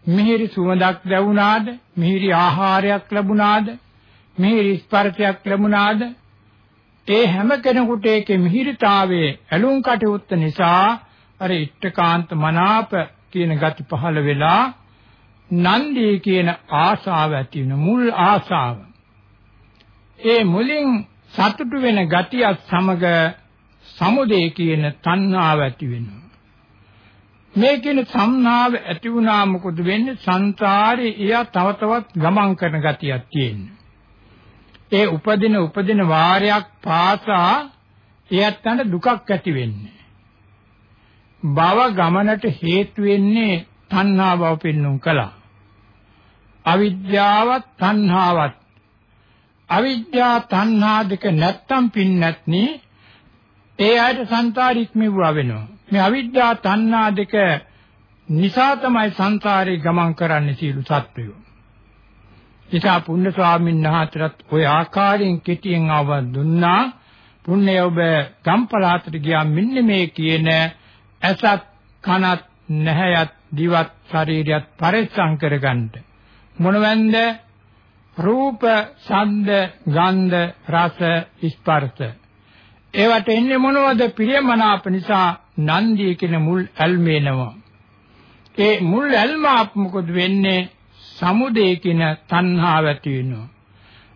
මිහිරි සුවඳක් දැවුණාද මිහිරි ආහාරයක් ලැබුණාද මිහිරි ස්පර්ශයක් ලැබුණාද ඒ හැම කෙනෙකුට ඒකේ මිහිරිතාවයේ ඇලුම් කටයුත්ත නිසා අර ඉෂ්ඨකාන්ත මනාප කියන ගති පහළ වෙලා නන්දී කියන ආශාව ඇති වෙන මුල් ආශාව. ඒ මුලින් සතුටු වෙන ගතියත් සමග සමුදේ කියන තණ්හාව ඇති වෙනවා. මේ කියන සංනාව ඇති වුණා මොකද වෙන්නේ? සංසාරේ එයා තව තවත් ගමන් කරන ගතියක් තියෙනවා. ඒ උපදින උපදින වාරයක් පාසා එයත්න්ට දුකක් ඇති වෙන්නේ. භව ගමනට හේතු වෙන්නේ තණ්හා බව පෙන්වුම් කළා. අවිද්‍යාවත් තණ්හාවත් අවිද්‍යා තණ්හා දෙක නැත්තම් පින් නැත්නි ඒ ආයත සංසාරික මෙවුවා වෙනවා. මේ අවිද්‍යා තණ්හා දෙක නිසා තමයි සංසාරේ ගමන් කරන්නේ සියලු සත්වයෝ. ඉතා පුණ්‍ය ස්වාමීන් වහන්සේත් ওই ආකාරයෙන් කෙටියෙන් ආව දුන්නා. පුණ්‍ය ඔබ ගම්පලාතට ගියා මෙන්න මේ කියන ඇසත් කනත් නැහැයත් දිවත් ශරීරයත් පරිස්සම් කරගන්න. මොනවැන්ද? රූප, ශබ්ද, ගන්ධ, රස, ස්පර්ශ. ඒවට එන්නේ මොනවද? ප්‍රියමනාප නිසා නන්දිය කියන මුල් ඇල්මේනවා. ඒ මුල් ඇල්ම මොකද වෙන්නේ? සමුදේ කියන තණ්හාව ඇති වෙනවා.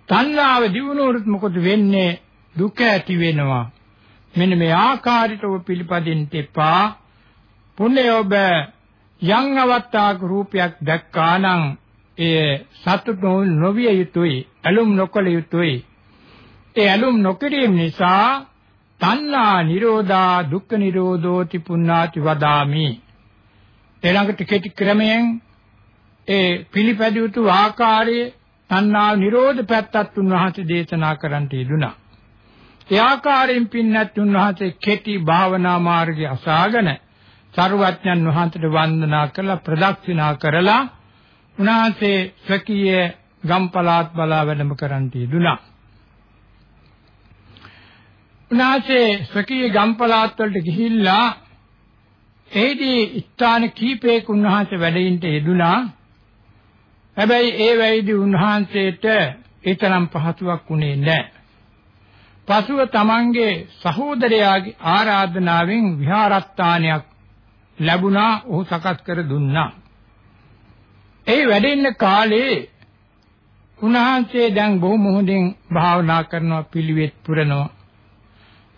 තණ්හාව දිනුනොත් මොකද වෙන්නේ? දුක ඇති වෙනවා. මෙන්න මේ ආකාරයට ඔබ පිළිපදින්න එපා. පුණ්‍ය ඔබ යම් අවස්ථාවක රූපයක් දැක්කා නම් ඒ සතුට නොවිය යුතුයි. ඇලුම් නොකළ යුතුයි. ඒ ඇලුම් නොකිරීම නිසා තණ්හා නිරෝධා දුක්ඛ නිරෝධෝති පුණ්ණාති වදාමි. ඊළඟට කෙටි ක්‍රමයෙන් ඒ පිළිපැදිය යුතු ආකාරයේ තණ්හා නිරෝධ පැත්තත් උන්වහන්සේ දේශනා කරන්නට යෙදුනා. ඒ ආකාරයෙන් පින්නත් උන්වහන්සේ කෙටි භාවනා මාර්ගය අසාගෙන සරුවත්යන් වහන්සේට වන්දනා කළා ප්‍රදක්ෂිනා කරලා උන්වහන්සේ ස්වකීය ගම්පලාත් බලා වැඩම කරන්නට යෙදුනා. උන්වහන්සේ ස්වකීය ගම්පලාත් වලට ගිහිල්ලා එහිදී ස්ථාන කීපයක උන්වහන්සේ වැඩින්ට යෙදුනා. හැබැයි ඒ වෙයිදී උන්වහන්සේට ඒ තරම් පහසුවක් උනේ නැහැ. පසුව තමන්ගේ සහෝදරයාගේ ආරාධනාවෙන් විහාරස්ථානයක් ලැබුණා ඔහු සකස් කර දුන්නා. ඒ වැඩෙන්න කාලේ උන්වහන්සේ දැන් බොහොම හොඳින් භාවනා කරනවා පිළිවෙත් පුරනවා.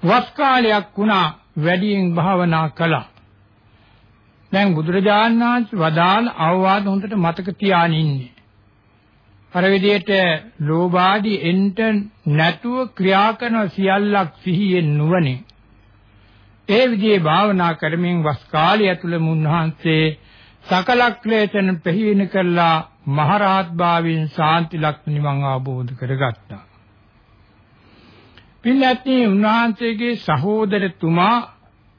වස් කාලයක් වුණා වැඩියෙන් භාවනා කළා. දැන් බුදුරජාණන් වහන්සේ වදාළ අවවාද හොඳට මතක තියාගෙන ඉන්නේ. අර විදිහට ලෝභාදී එන්ට නැතුව ක්‍රියා කරන සියල්ලක් සිහියෙන් නුවණින් ඒ විදිහේ භාවනා කරමින් වස් කාලය ඇතුළත මුන්වහන්සේ සකල ක්ලේශන ප්‍රහීන කළා මහරහත් භාවයෙන් සාන්ති ලක්ෂණ නිවන් අවබෝධ කරගත්තා. පින්වත්නි උන්වහන්සේගේ සහෝදරතුමා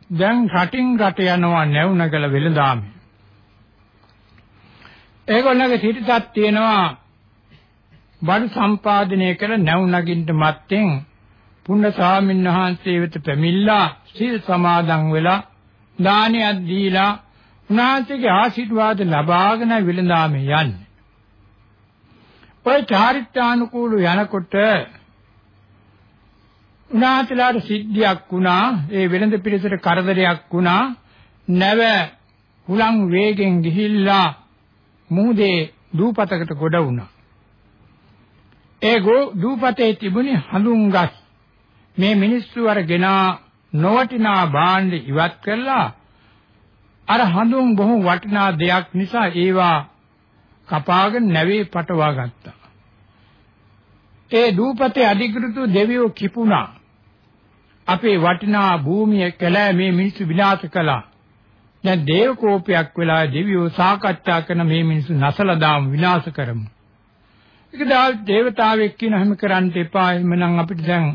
දැන් රටින් රට යනවා නැවුනගල වෙළඳාමේ. ඒගොල්ලන්ගේ සිටිසක් තියෙනවා බඩු සම්පාදනය කළ නැවුනගින්ට මත්තෙන් පුණ්‍ය ස්වාමීන් වහන්සේ වෙත පැමිණලා සීල් සමාදන් වෙලා දානයක් දීලා උන්වහන්සේගේ ආශිර්වාද ලබාගෙන විලඳාමේ යන්නේ. ඔය චාරිත්‍රානුකූල යනකොට උන්වහන්සේලාට සිද්ධියක් වුණා ඒ වෙළඳ පිළිසට කරදරයක් වුණා නැව හුලං වේගෙන් ගිහිල්ලා මුහුදේ දූපතකට ගොඩ වුණා ඒ දූපතේ තිබුණේ හඳුන්ගස් මේ මිනිස්සු අරගෙන නොවටිනා භාණ්ඩ ඉවත් කළා අර හඳුන් බොහොම වටිනා දෙයක් නිසා ඒවා කපාගෙන නැවේ පටවා ගත්තා. ඒ දූපතේ අධිකෘතු දෙවියෝ කිපුණා. අපේ වටිනා භූමිය කැලෑ මේ මිනිස්සු විනාශ කළා. දැන් දේව කෝපයක් වෙලා දෙවියෝ සාකච්ඡා කරන මේ මිනිස්සු නැසලා දාමු විනාශ කරමු. ඒක දාල් දේවතාවෙක් කියන හැම කරන්න එපා එමනම් අපිට දැන්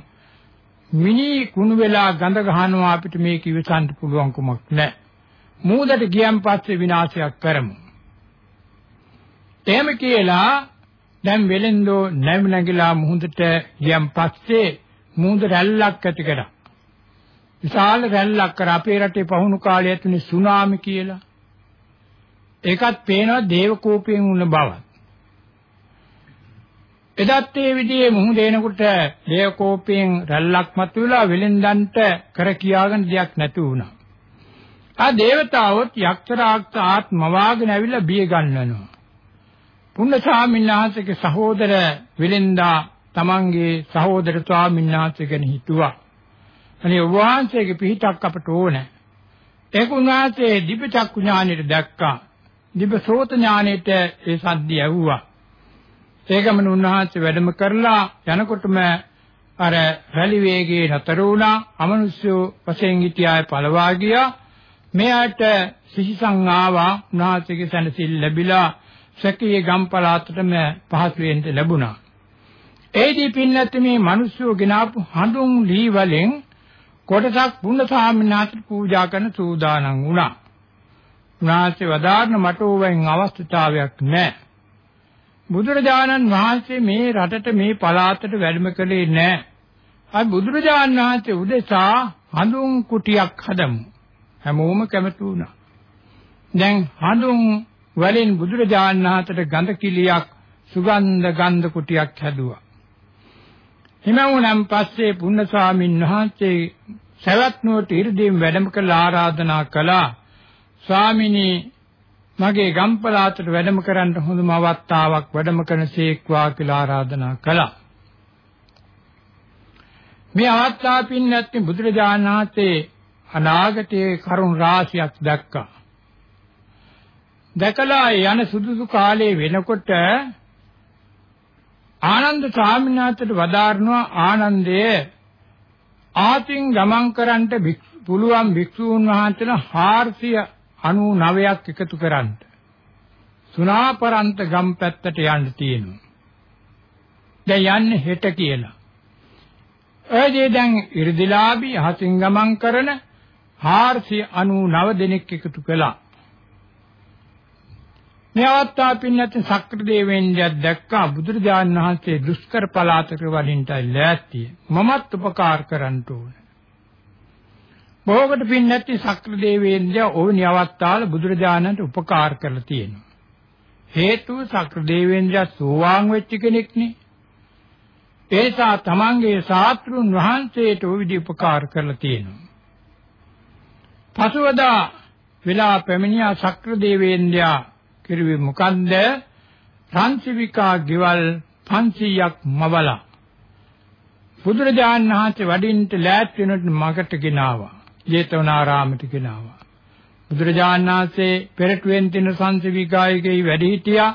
මිනි කුණු වෙලා ගඳ ගහනවා අපිට මේක ඉවසන්න පුළුවන් කමක් නැහැ. මූදට ගියන් පස්සේ විනාශයක් කරමු. එහෙම කියලා දැන් වෙලෙන්දෝ නැම නැගිලා මුහුදට ගියන් පස්සේ මුහුද රැල්ලක් ඇති කරා. විශාල රැල්ලක් කර අපේ රටේ පහුණු කාලයේ තුනේ සුනාමි කියලා. ඒකත් පේනවා දේව කෝපයෙන් වුණ බවක්. එදත් ඒ විදිහේ මුහුද එනකොට දේව කෝපයෙන් රැල්ලක් මතුවලා වෙලෙන්දන්ට කර කියාගෙන දෙයක් නැතු වුණා. ආ දේවතාවොත් යක්ෂ රාක්ෂ ආත්ම වාගෙන ඇවිල්ලා බිය ගන්නනවා. පුන්න ස්වාමීන් වහන්සේගේ සහෝදර විලෙන්දා තමන්ගේ සහෝදර ස්වාමීන් වහන්සේ ගැන හිතුවා. අනේ වහන්සේගේ පිහිටක් අපට ඕන. ඒක උන්වහන්සේ දිබ්බ චක්කු ඥානෙට දැක්කා. දිබ්බ සෝත ඥානෙට ඒ සද්දය ඇහුවා. ඒකම උන්වහන්සේ වැඩම කරලා යනකොටම අර රැලි වේගයේ නතර වුණා. අමනුෂ්‍ය වශයෙන් හිටියාය පළවා ගියා. මෙයාට සිහිසං ආවා. උන්වහන්සේගේ සැනසෙල් ලැබිලා සැකයේ ගම්පලාතටම පහසුවෙන් ලැබුණා. ඒදී පින්නත් මේ මිනිස්සු ගෙනාපු හඳුන් ලී වලින් කොටසක් පුන්න සාමිනාට පූජා කරන සූදානම් වුණා. උන්වහන්සේ වදාारण මට ඕවෙන් අවස්ථාවක් නැහැ. බුදුරජාණන් වහන්සේ මේ රටට මේ පළාතට වැඩම කළේ නැහැ. අයි බුදුරජාණන් වහන්සේ උදෙසා හඳුන් කුටියක් හදමු. හැමෝම කැමති වුණා. දැන් හඳුන් වලින් බුදුරජාණන් වහන්සේට ගඳ කිලියක් සුගන්ධ ගන්ධ කුටියක් හැදුවා. හිමවුනම් පස්සේ පුන්න ස්වාමීන් වහන්සේ සවැත් නුවරට ඉර්ධීම් වැඩම කළ ආරාධනා කළා. ස්වාමිනී මගේ ගම්පලාතට වැඩම කරන්න හොඳම අවස්ථාවක් වැඩම කරනසේක්වා කියලා ආරාධනා කළා. මේ අවස්ථාවකින් නැත්නම් බුදුරජාණන් වහන්සේ අනාගතයේ කරුණ රාශියක් දැක්කා. දැකලා යන සුදුසු කාලේ වෙනකොට ආනන්ද ස්වාමීනාථට වදාරනවා ආනන්දයේ ආතින් ගමන් කරන්නට පුළුවන් භික්ෂූන් වහන්සේලා 499ක් එකතු කරන්න. සුනාපරන්ත ගම් පැත්තට යන්න තියෙනවා. දැන් යන්නේ හෙට කියලා. එදී දැන් ඉර්දිලාබි අහසින් ගමන් කරන 499 දෙනෙක් එකතු කළා. මේ අවස්ථාව පින්නත් සක්‍ර දෙවෙන්දියක් දැක්කා බුදුරජාණන් වහන්සේ දුෂ්කර පලාතක වලින්ටයි ලෑස්තිය මමත් උපකාර කරන්න ඕන බොහෝකට පින්නත් සක්‍ර දෙවෙන්දිය ඕනි අවස්ථාවල බුදුරජාණන්ට උපකාර කරලා තියෙනවා. හේතුව සක්‍ර දෙවෙන්දිය සෝවාන් වෙච්ච කෙනෙක්නේ. ඒසා තමන්ගේ ශාස්ත්‍රුන් වහන්සේට ওই විදි උපකාර කරලා තියෙනවා. පසුවදා වෙලා පැමිණියා සක්‍ර දෙවෙන්දියා කිරුවේ මොකන්ද? සංසිවිකා ගෙවල් 500ක් මවලා. බුදුරජාණන් වහන්සේ වඩින්ට ලෑත් වෙනට මකට ගෙනාවා. ජේතවනාරාමයට ගෙනාවා. බුදුරජාණන් වහන්සේ පෙරටුවෙන් තින සංසිවිකායකේ වැඩ හිටියා.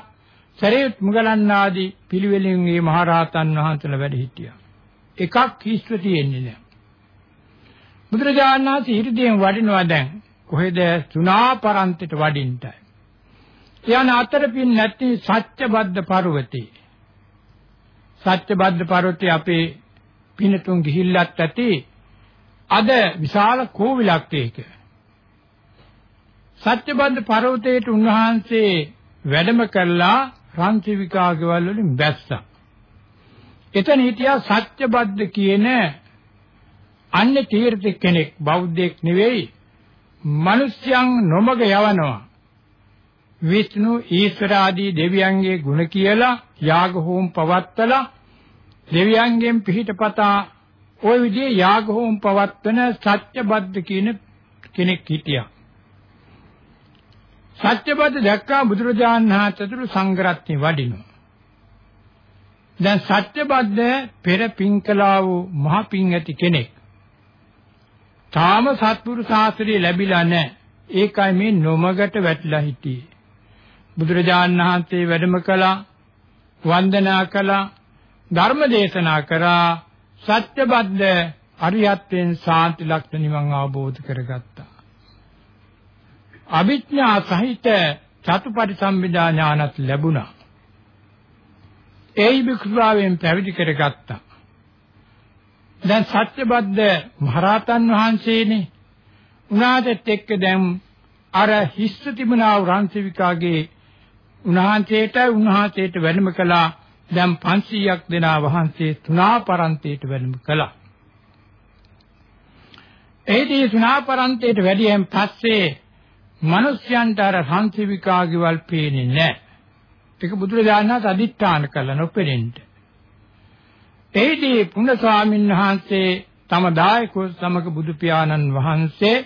සරියුත් මුගලන් ආදී පිළිවෙලින් මේ මහරහතන් වහන්සේලා වැඩ හිටියා. එකක් කිස්ව තියෙන්නේ නෑ. බුදුරජාණන් වහන්සේ හිරිදෙන් වඩිනවා දැන්. කොහෙද සුණාපරන්තයට වඩින්නටයි. යන අතර පින් නැති සත්‍යබද්ද පර්වතේ. සත්‍යබද්ද පර්වතේ අපේ පිනතුන් ගිහිල්ලත් ඇති අද විශාල කෝවිලක් ඒක. සත්‍යබද්ද පර්වතයට උන්වහන්සේ වැඩම කළා රන්තිවිකාගවල වලින් බැස්සා. එතන හිටියා සත්‍යබද්ද කියන අන්‍ය තීර්ථ කෙනෙක් බෞද්ධෙක් නෙවෙයි මිනිස්යන් නොමග යවනවා. විෂ්ණු ඊශ්වර ආදී දෙවියන්ගේ ගුණ කියලා යාග හෝම් පවත්තලා දෙවියන්ගෙන් පිහිටපතා ওই විදිහේ යාග හෝම් පවත්වන සත්‍යබද්ධ කියන කෙනෙක් හිටියා. සත්‍යබද්ධ දැක්කා බුදුරජාණන් වහන්සේ සංඝරත්නි වඩිනවා. දැන් සත්‍යබද්ධ පෙර පිංකලා වූ මහ පිං ඇති කෙනෙක්. තාම සත්පුරු ශාස්ත්‍රය ලැබිලා නැහැ. ඒකයි මේ නොමගට වැටිලා හිටියේ. බුදුරජාණන් වහන්සේ වැඩම කළා, වන්දනා කළා, ධර්ම දේශනා කරා, සත්‍යබද්ධ අරියත්යෙන් සාන්ති ලක්ෂණ නිවන් අවබෝධ කරගත්තා. අභිඥා සහිත චතුපරිසම්පදා ඥානත් ලැබුණා. ඒයි භික්ෂුවාවෙන් පැවිදි කරගත්තා. දැන් සත්‍යබද්ධ මහරහතන් වහන්සේනේ උනාදෙත් එක්ක දැන් අර හිස්ස තිබුණා රාන්සිවිකාගේ උන්වහන්සේට උන්වහන්සේට වැඩම කළා දැන් 500ක් දෙනා වහන්සේ තුනාපරන්තයට වැඩම කළා. එහිදී තුනාපරන්තයට වැඩියෙන් පස්සේ මිනිස්යන්ට අර රාන්සිවිකාගේවල් පේන්නේ නැහැ. ඒක බුදුරජාණන් වහන්සේ අදිත්‍යාන කළා නොපෙනෙන්න. එහිදී පුණ ස්වාමීන් වහන්සේ තම දායකව සමග බුදු පියාණන් වහන්සේ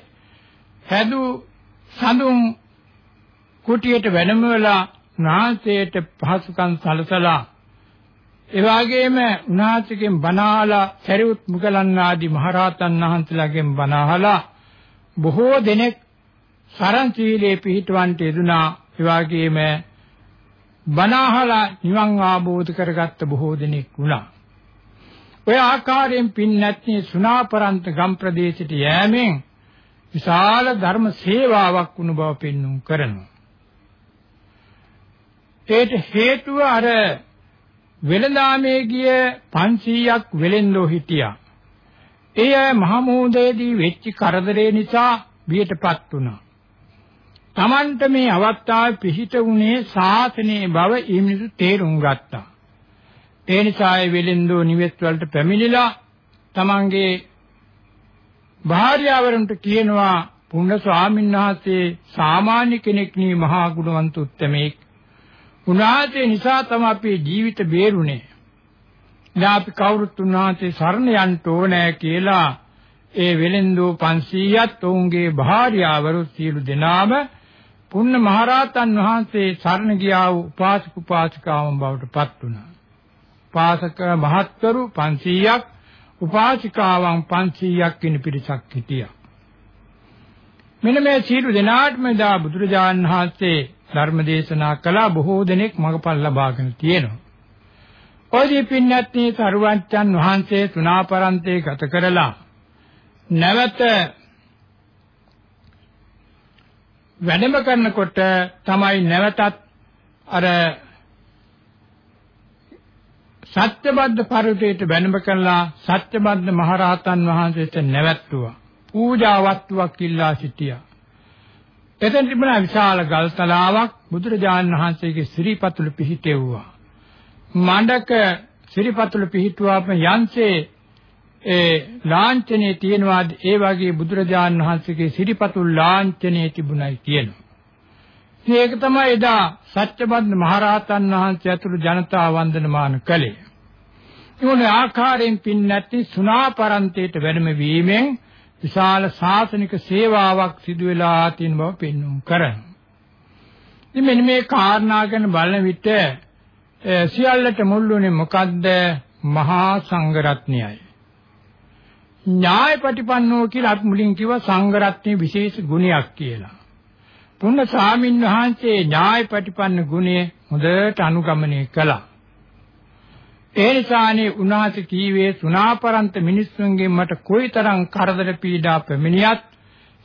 හැදු සඳුන් කුටියට වැඩමවලා නාසයට පහසුකම් සලසලා ඒ වගේම උනාසිකෙන් බණාලා සරියුත් මුගලන් ආදී මහරහතන් වහන්සේලාගෙන් බණාහලා බොහෝ දෙනෙක් සරන් සීලේ පිහිටවන්ට යෙදුනා ඒ වගේම බණහලා නිවන් ආબોධ කරගත්ත බොහෝ දෙනෙක් වුණා. ඔය ආකාරයෙන් පින් නැත්නම් සුණාපරන්ත ගම් ප්‍රදේශයට යෑමෙන් විශාල ධර්ම සේවාවක් වුණ බව පෙන්눔 කරනවා. ඒට හේතුව අර වෙළඳාමේ ගිය 500ක් වෙලෙන්දෝ හිටියා. එය මහමෝදේදී වෙච්ච කරදරේ නිසා බියටපත් වුණා. Tamanට මේ අවස්ථාවේ පිහිට වුණේ ශාසනයේ බව ඒ මිනිසු තේරුම් ගත්තා. ඒ නිසා ඒ වෙලෙන්දෝ නිවෙස් වලට පැමිණිලා Tamanගේ භාර්යාවරුන්ට කියනවා පුණ්‍ය ස්වාමීන් වහන්සේ සාමාන්‍ය කෙනෙක් නෙවෙයි මහා ගුණවන්ත උත්තමෙක්. උන්වහන්සේ නිසා තමයි අපේ ජීවිත බේරුනේ. දැන් අපි කවුරුත් උන්වහන්සේ සරණ යන්න ඕනෑ කියලා ඒ වෙලෙන්දෝ 500ත් ඔවුන්ගේ භාර්යාවරු සියලු දෙනාම පුන්න මහරහතන් වහන්සේ සරණ ගියා වූ උපාසක උපාසිකාවන් බවට පත් වුණා. උපාසක මහත්වරු 500ක් උපාසිකාවන් 500ක් වෙන පිරිසක් හිටියා. මෙන්න මේ සීල දෙනාටම දා බුදුරජාණන් වහන්සේ ධර්ම දේශනා කළා බොහෝ දෙනෙක් මඟපල් ලබාගෙන තියෙනවා. ඔයදී පින්නත්නි සරුවච්චන් වහන්සේ තුනාපරන්තේ ගත කරලා නැවත වැඩම කරනකොට තමයි නැවතත් අර සත්‍යබද්ධ පරිවර්තයට වැඩම කළා. සත්‍යබද්ධ මහරහතන් වහන්සේට නැවැත්තුවා. පූජා වස්තුවක් ඉල්ලා සිටියා. එතෙන් තිබුණා විශාල ගල් තලාවක් බුදුරජාණන් වහන්සේගේ සිරිපතුල පිහිටෙව්වා මණ්ඩක සිරිපතුල පිහිටුවාම යන්සේ ඒ ලාංඡනේ තියෙනවාද ඒ වගේ බුදුරජාණන් වහන්සේගේ සිරිපතුල් ලාංඡනේ තිබුණයි කියනවා. ඒක තමයි එදා සත්‍යබන්ධ මහරහතන් වහන්සේ අතුළු ජනතාව වන්දනමාන කළේ. ඒ ආකාරයෙන් පින් නැති සුණාපරන්තයට වැඩම වීමෙන් විශාල ශාසනික සේවාවක් සිදු වෙලා තියෙන බව පෙන්වුම් කරනවා. ඉතින් මෙන්න මේ කාරණා ගැන බලන විට සියල්ලට මුල් වුණේ මොකද්ද? මහා සංඝරත්නයයි. ඥායපටිපන්නෝ කියලා අපි මුලින් කිව්වා සංඝරත්නයේ විශේෂ ගුණයක් කියලා. පුන්න ස්වාමින් වහන්සේ ඥායපටිපන්න ගුණය හොඳට අනුගමනය කළා. ඒ නිසානේ උන්වහන්සේ කීවේ සුණාපරන්ත මිනිස්සුන්ගෙන් මට කොයිතරම් කරදර පීඩා පැමිණියත්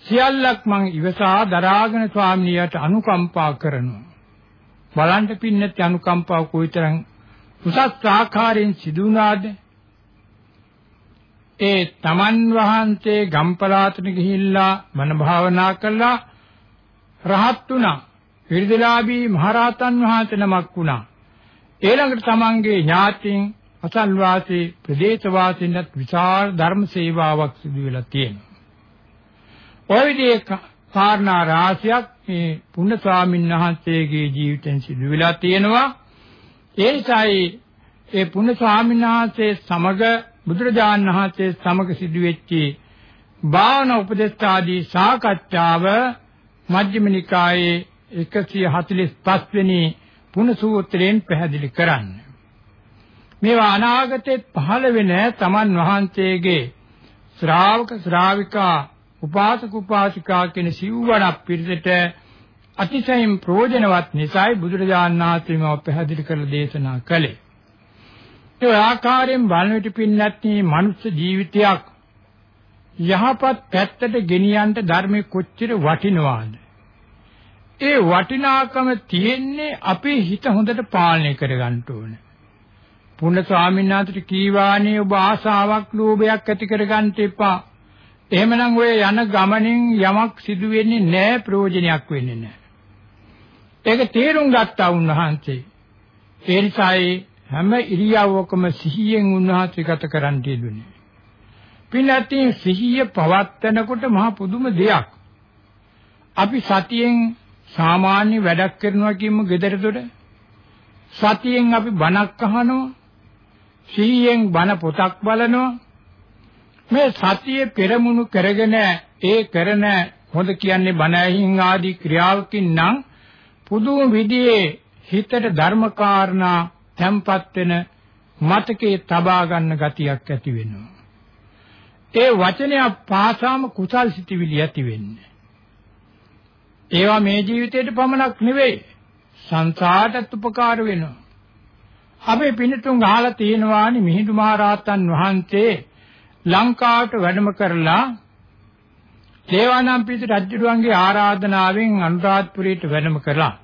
සියල්ලක් මං ඉවසා දරාගෙන ස්වාමිනියට අනුකම්පා කරනවා. බලන්න පින්නත් අනුකම්පාව කොයිතරම් උසස් ආකාරයෙන් සිදු වුණාද? ඒ තමන් වහන්සේ ගම්පලාතට ගිහිල්ලා මන භාවනා කළා රහත් වුණා. විරිදලාභී මහරහතන් වහන්සේ නමක් වුණා. ඊළඟට තමන්ගේ ඥාතීන් අසල්වාසී ප්‍රදේශවාසීන්ට විශාල ධර්ම සේවාවක් සිදු වෙලා තියෙනවා. ඔය විදිහේ කාරණා රාශියක් මේ පුණ්‍ය ස්වාමීන් වහන්සේගේ ජීවිතෙන් සිදු වෙලා තියෙනවා. ඒ නිසායි ඒ පුණ්‍ය ස්වාමීන් වහන්සේ සමග බුදුරජාණන් වහන්සේ සමග සිදු වෙච්චි භාවනා උපදේශ ආදී සාකච්ඡාව මජ්ක්‍ධිම නිකායේ 145 වෙනි පුණ්‍ය සූත්‍රයෙන් පැහැදිලි කරන්නේ. මේවා අනාගතේ පහළ වෙන තමන් වහන්සේගේ ශ්‍රාවක ශ්‍රාවිකා උපාසක උපාසිකා කියන සිව්වණක් පිරිසට අතිශයින් ප්‍රයෝජනවත් නිසායි බුදුරජාණන් වහන්සේ මේව පැහැදිලි කරලා දේශනා කළේ. ඒ ආකාරයෙන් බලන විට පින්නත් මනුෂ්‍ය ජීවිතයක් යහපත් පැත්තට ගෙනියන්න ධර්මයේ කොච්චර වටිනවද? ඒ වටිනාකම තියෙන්නේ අපේ හිත හොඳට පාලනය කරගන්න ඕනේ. පුණ්‍ය ස්වාමීන් වහන්සේට කීවානේ ඔබ ආසාවක් ලෝභයක් ඇති කරගන්න එපා. එහෙමනම් ඔය යන ගමනින් යමක් සිදු වෙන්නේ නැහැ ප්‍රයෝජනයක් වෙන්නේ නැහැ. ඒක තේරුම් ගත්තා උන්වහන්සේ. ඒ නිසායි හැම ඉරියව්වකම සිහියෙන් උන්වහන්සේ ගත කරන්න යෙදුනේ. පින්නැති සිහිය පවත්නකොට මහ පුදුම දෙයක්. අපි සතියෙන් සාමාන්‍ය වැඩක් කරනවා කියමු ගෙදරතොට. සතියෙන් අපි බණක් අහනවා. සිහියෙන් බණ පොතක් බලනවා. මේ සතියේ පෙරමුණු කරගෙන ඒ කරන හොඳ කියන්නේ බණ ඇහින් ආදී ක්‍රියාවකින් නම් පුදුම විදිහේ හිතට ධර්මකාරණා තැම්පත් වෙන මතකේ තබා ගන්න ගතියක් ඇති වෙනවා. ඒ වචනය පාසාම කුසල් සිටිවිලි ඇති වෙන්නේ. ඒවා මේ ජීවිතේට පමණක් නෙවෙයි සංසාරටත් උපකාර වෙනවා. අපි පින්තුන් ගහලා තියෙනවානි මිහිඳු මහරහතන් වහන්සේ ලංකාවට වැඩම කරලා දේවානම්පියති රජුගේ ආරාධනාවෙන් අනුරාධපුරයට වැඩම කළා.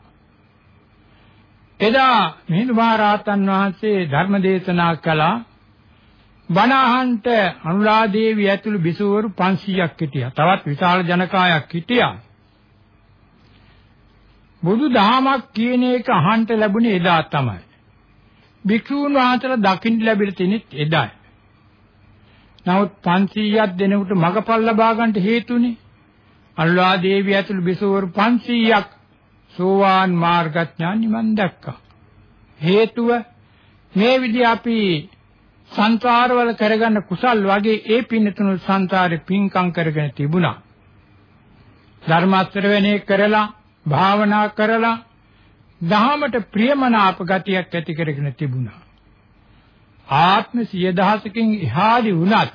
එදා මිහිඳු මහරහතන් වහන්සේ ධර්ම දේශනා කළා. බණ අහන්ට අනුරාදේවි ඇතුළු බිසවරු 500ක් හිටියා. තවත් විශාල ජනකායක් හිටියා. බුදු දහමක් කියන එක අහන්න ලැබුණේ එදා තමයි. භික්ෂූන් වහන්සේලා දකින්න ලැබෙලා තිනෙත් එදායි. නමුත් 500ක් දෙනෙකුට මගපල් ලබා ගන්නට හේතුනේ අල්ලා දේවිය ඇතුළු බිසවරු 500ක් සෝවාන් මාර්ගඥාන නිවන් දැක්කා. හේතුව මේ විදිහ අපි සංසාරවල කරගන්න කුසල් වගේ ඒ පින්නතුණු සංසාරේ පින්කම් කරගෙන තිබුණා. ධර්මාස්ත්‍රවණේ කරලා භාවනා කරලා දහමට ප්‍රියමනාප ගතියක් ඇති කරගෙන තිබුණා. ආත්ම 10000කින් එහාදී වුණත්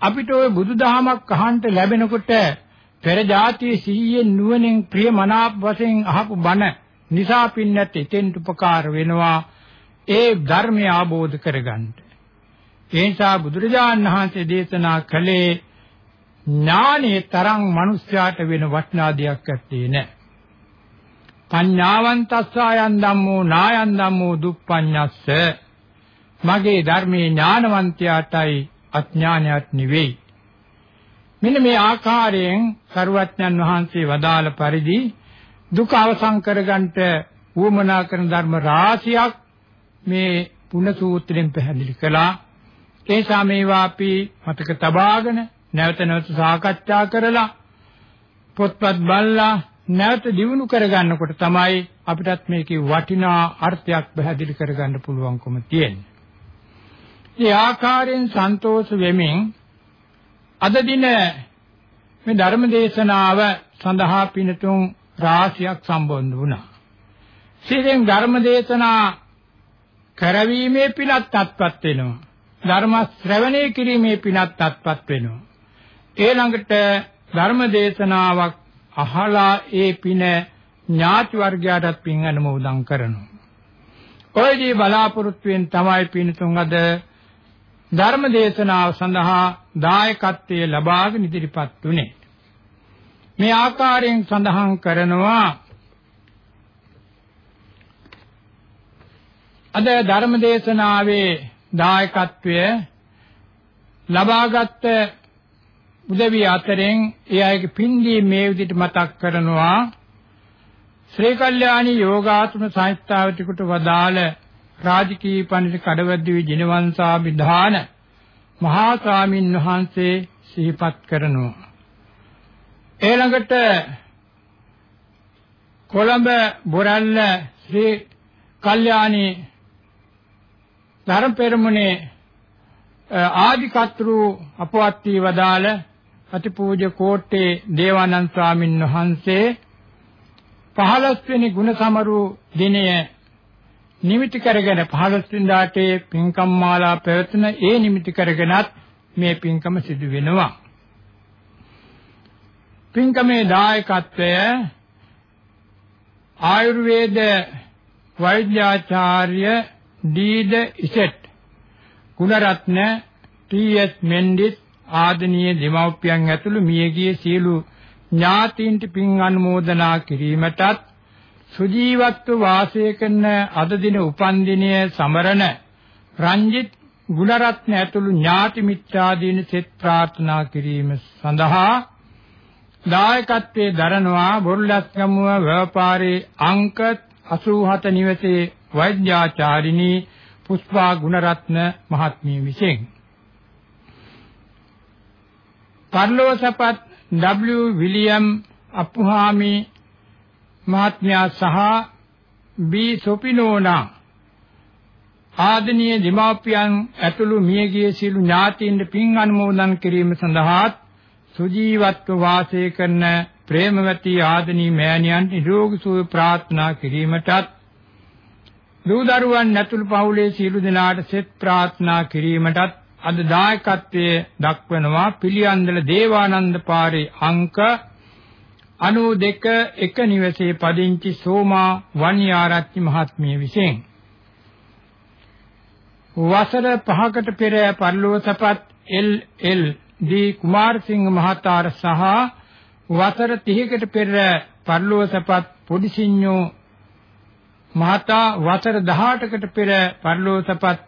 අපිට ওই බුදුදහමක් අහන්න ලැබෙනකොට පෙර જાතියේ සිහියෙන් නුවණෙන් ප්‍රියමනාප වශයෙන් අහපු බණ නිසා පින්නත් එතෙන්ට උපකාර වෙනවා ඒ ධර්මය ආબોධ කරගන්න. ඒ නිසා බුදුරජාණන් වහන්සේ දේශනා කළේ ඥානයේ තරම් මිනිස්යාට වෙන වටිනා දෙයක් ඇත්තේ නැහැ. පඤ්ඤාවන්තස්සායන් ධම්මෝ නායන් ධම්මෝ දුප්පඤ්ඤස්ස. මගේ ධර්මයේ ඥානවන්තයාටයි අඥානයක් නෙවෙයි. මෙන්න මේ ආකාරයෙන් සරුවත්ඥන් වහන්සේ වදාළ පරිදි දුක අවසන් කරගන්නට උවමනා කරන ධර්ම රාශියක් මේ පුණ සූත්‍රයෙන් පැහැදිලි කළා. ඒ සමේවා අපි මතක තබාගෙන නැවත නැවත සාකච්ඡා කරලා පොත්පත් බලලා නැවත දිනු කරගන්නකොට තමයි අපිටත් මේකේ වටිනා අර්ථයක් පැහැදිලි කරගන්න පුළුවන්කම තියෙන්නේ. මේ ආකාරයෙන් සන්තෝෂ වෙමින් අද දින මේ ධර්ම දේශනාව සඳහා පිනතුන් රාශියක් සම්බන්ධ වුණා. සීලෙන් ධර්ම දේශනා කරවීමේ පිනත් අත්පත් වෙනවා. ධර්ම ශ්‍රවණය කිරීමේ පිනත් අත්පත් වෙනවා. ඊළඟට ධර්ම දේශනාවක් අහලා ඒ පින ඥාති වර්ගයාටත් පින් අනුමෝදන් කරනවා. ඔයදී බලාපොරොත්තුෙන් තමයි පින්තුන් අද ධර්ම දේශනාව සඳහා දායකත්වයේ ලබාගෙන ඉදිරිපත් වුණේ. මේ ආකාරයෙන් සඳහන් කරනවා අද ධර්ම දේශනාවේ දායකත්වය ලබාගත් උදවිය අතරින් ඒ අයගේ පින්දී මේ විදිහට මතක් කරනවා. ශ්‍රී කල්යාණි යෝගාතුන සංස්ථාවතිකට වදාළ රාජකීය පඬිතු කඩවැද්දේ ජිනවංශා විධාන මහා ස්වාමින් වහන්සේ සිහිපත් කරනවා. ඊළඟට කොළඹ බොරැල්ල ශ්‍රී කල්යාණී ධර්ම පෙරමුණේ ආදිකත්රු අපවත් වී වදාළ අතිපූජ්‍ය කෝට්ටේ දේවානන්ද ස්වාමින් වහන්සේ 15 වෙනි ගුණ සමරු දිනය නිමිති කරගෙන 15 වෙනිදාට පින්කම් මාලා පැවැත්වෙන ඒ නිමිති කරගෙනත් මේ පින්කම සිදු වෙනවා. පින්කමේ දායකත්වය ආයුර්වේද වෛද්‍යාචාර්ය ඩීද ඉසෙට් ගුණරත්න ටී.එස්. මෙන්ඩිස් ආදනීය දෙමව්පියන් ඇතුළු මියගිය සියලු ඥාතීන්ට පින් අනුමෝදනා කිරීමටත් සුජීවත්ව වාසය කරන අද දින උපන්දිනය සමරන රංජිත් ගුණරත්න ඇතුළු ඥාති මිත්‍රාදීන් සෙත් ප්‍රාර්ථනා කිරීම සඳහා දායකත්වයේ දරනවා බොරලස්ගමුව ව්‍යාපාරේ අංක 87 නිවසේ වෛද්‍යාචාරිණී පුෂ්පා ගුණරත්න මහත්මිය විසින් පර්ලෝසපත් W. විලියම් අප්පුහාමි මහත්මයා සහ බී සොපිනෝනා ආදනීය දෙමාපියන් ඇතුළු මියගිය සියලු ඥාතීන්ට පින් අනුමෝදන් කිරීම සඳහා සුජීවත්ව වාසය කරන ප්‍රේමවතී ආදනීය මෑණියන් නිරෝගී සුව ප්‍රාර්ථනා කිරීමටත් දූ දරුවන් ඇතුළු පවුලේ සියලු දෙනාට සෙත් ප්‍රාර්ථනා කිරීමටත් අද දායකත්වයේ දක්වනවා පිළියන්දල දේවානන්ද පාරේ අංක 92 එක නිවසේ පදිංචි සෝමා වන්‍යාරච්චි මහත්මිය විසින්. වසර 5කට පෙර පරිලෝසපත් එල් එල් ඩී කුමාරසිංහ මහතාර සහ වසර 30කට පෙර පරිලෝසපත් පොඩිසිඤ්ඤෝ මහතා වසර 18කට පෙර පරිලෝසපත්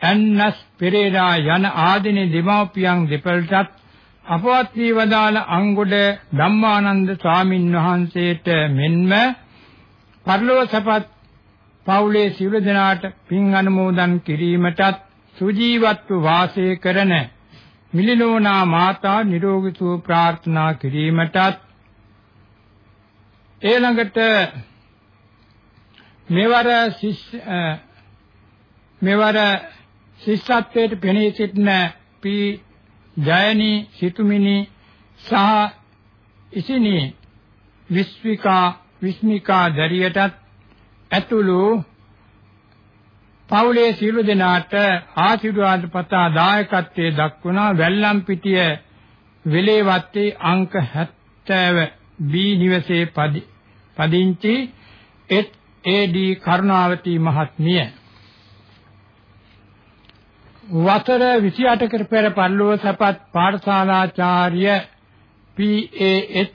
එන්නස් පෙරේරා යන ආදිනේ දෙමාපියන් දෙපළටත් අපවත් වී වදාළ අංගොඩ ධම්මානන්ද ස්වාමින් වහන්සේට මෙන්ම පරිලෝසපත් පවුලේ සිව් දෙනාට පින් අනුමෝදන් කිරීමටත් සුජීවත්ව වාසය කරන මිලිනෝනා මාතා නිරෝගී සුව ප්‍රාර්ථනා කිරීමටත් ඊළඟට මෙවර මෙවර ශිෂ්‍යත්වයට පෙනී සිටින පී. ජයනී සිතුමිනි සහ ඉසිනී විස්විකා විස්මිකා දරියටත් ඇතුළු පවුලේ සියලු දෙනාට ආශිර්වාද පතා දායකත්වයේ දක්වනා වැල්ලම් පිටිය වෙලේවත්තේ අංක 70 බී නිවසේ පදිංචි එත් ඒ.ඩී. කරුණාවති මහත්මිය. වසර 28කට පෙර පල්ලුව සපත් පාඨශාලාචාර්ය පී.ඒ.එච්.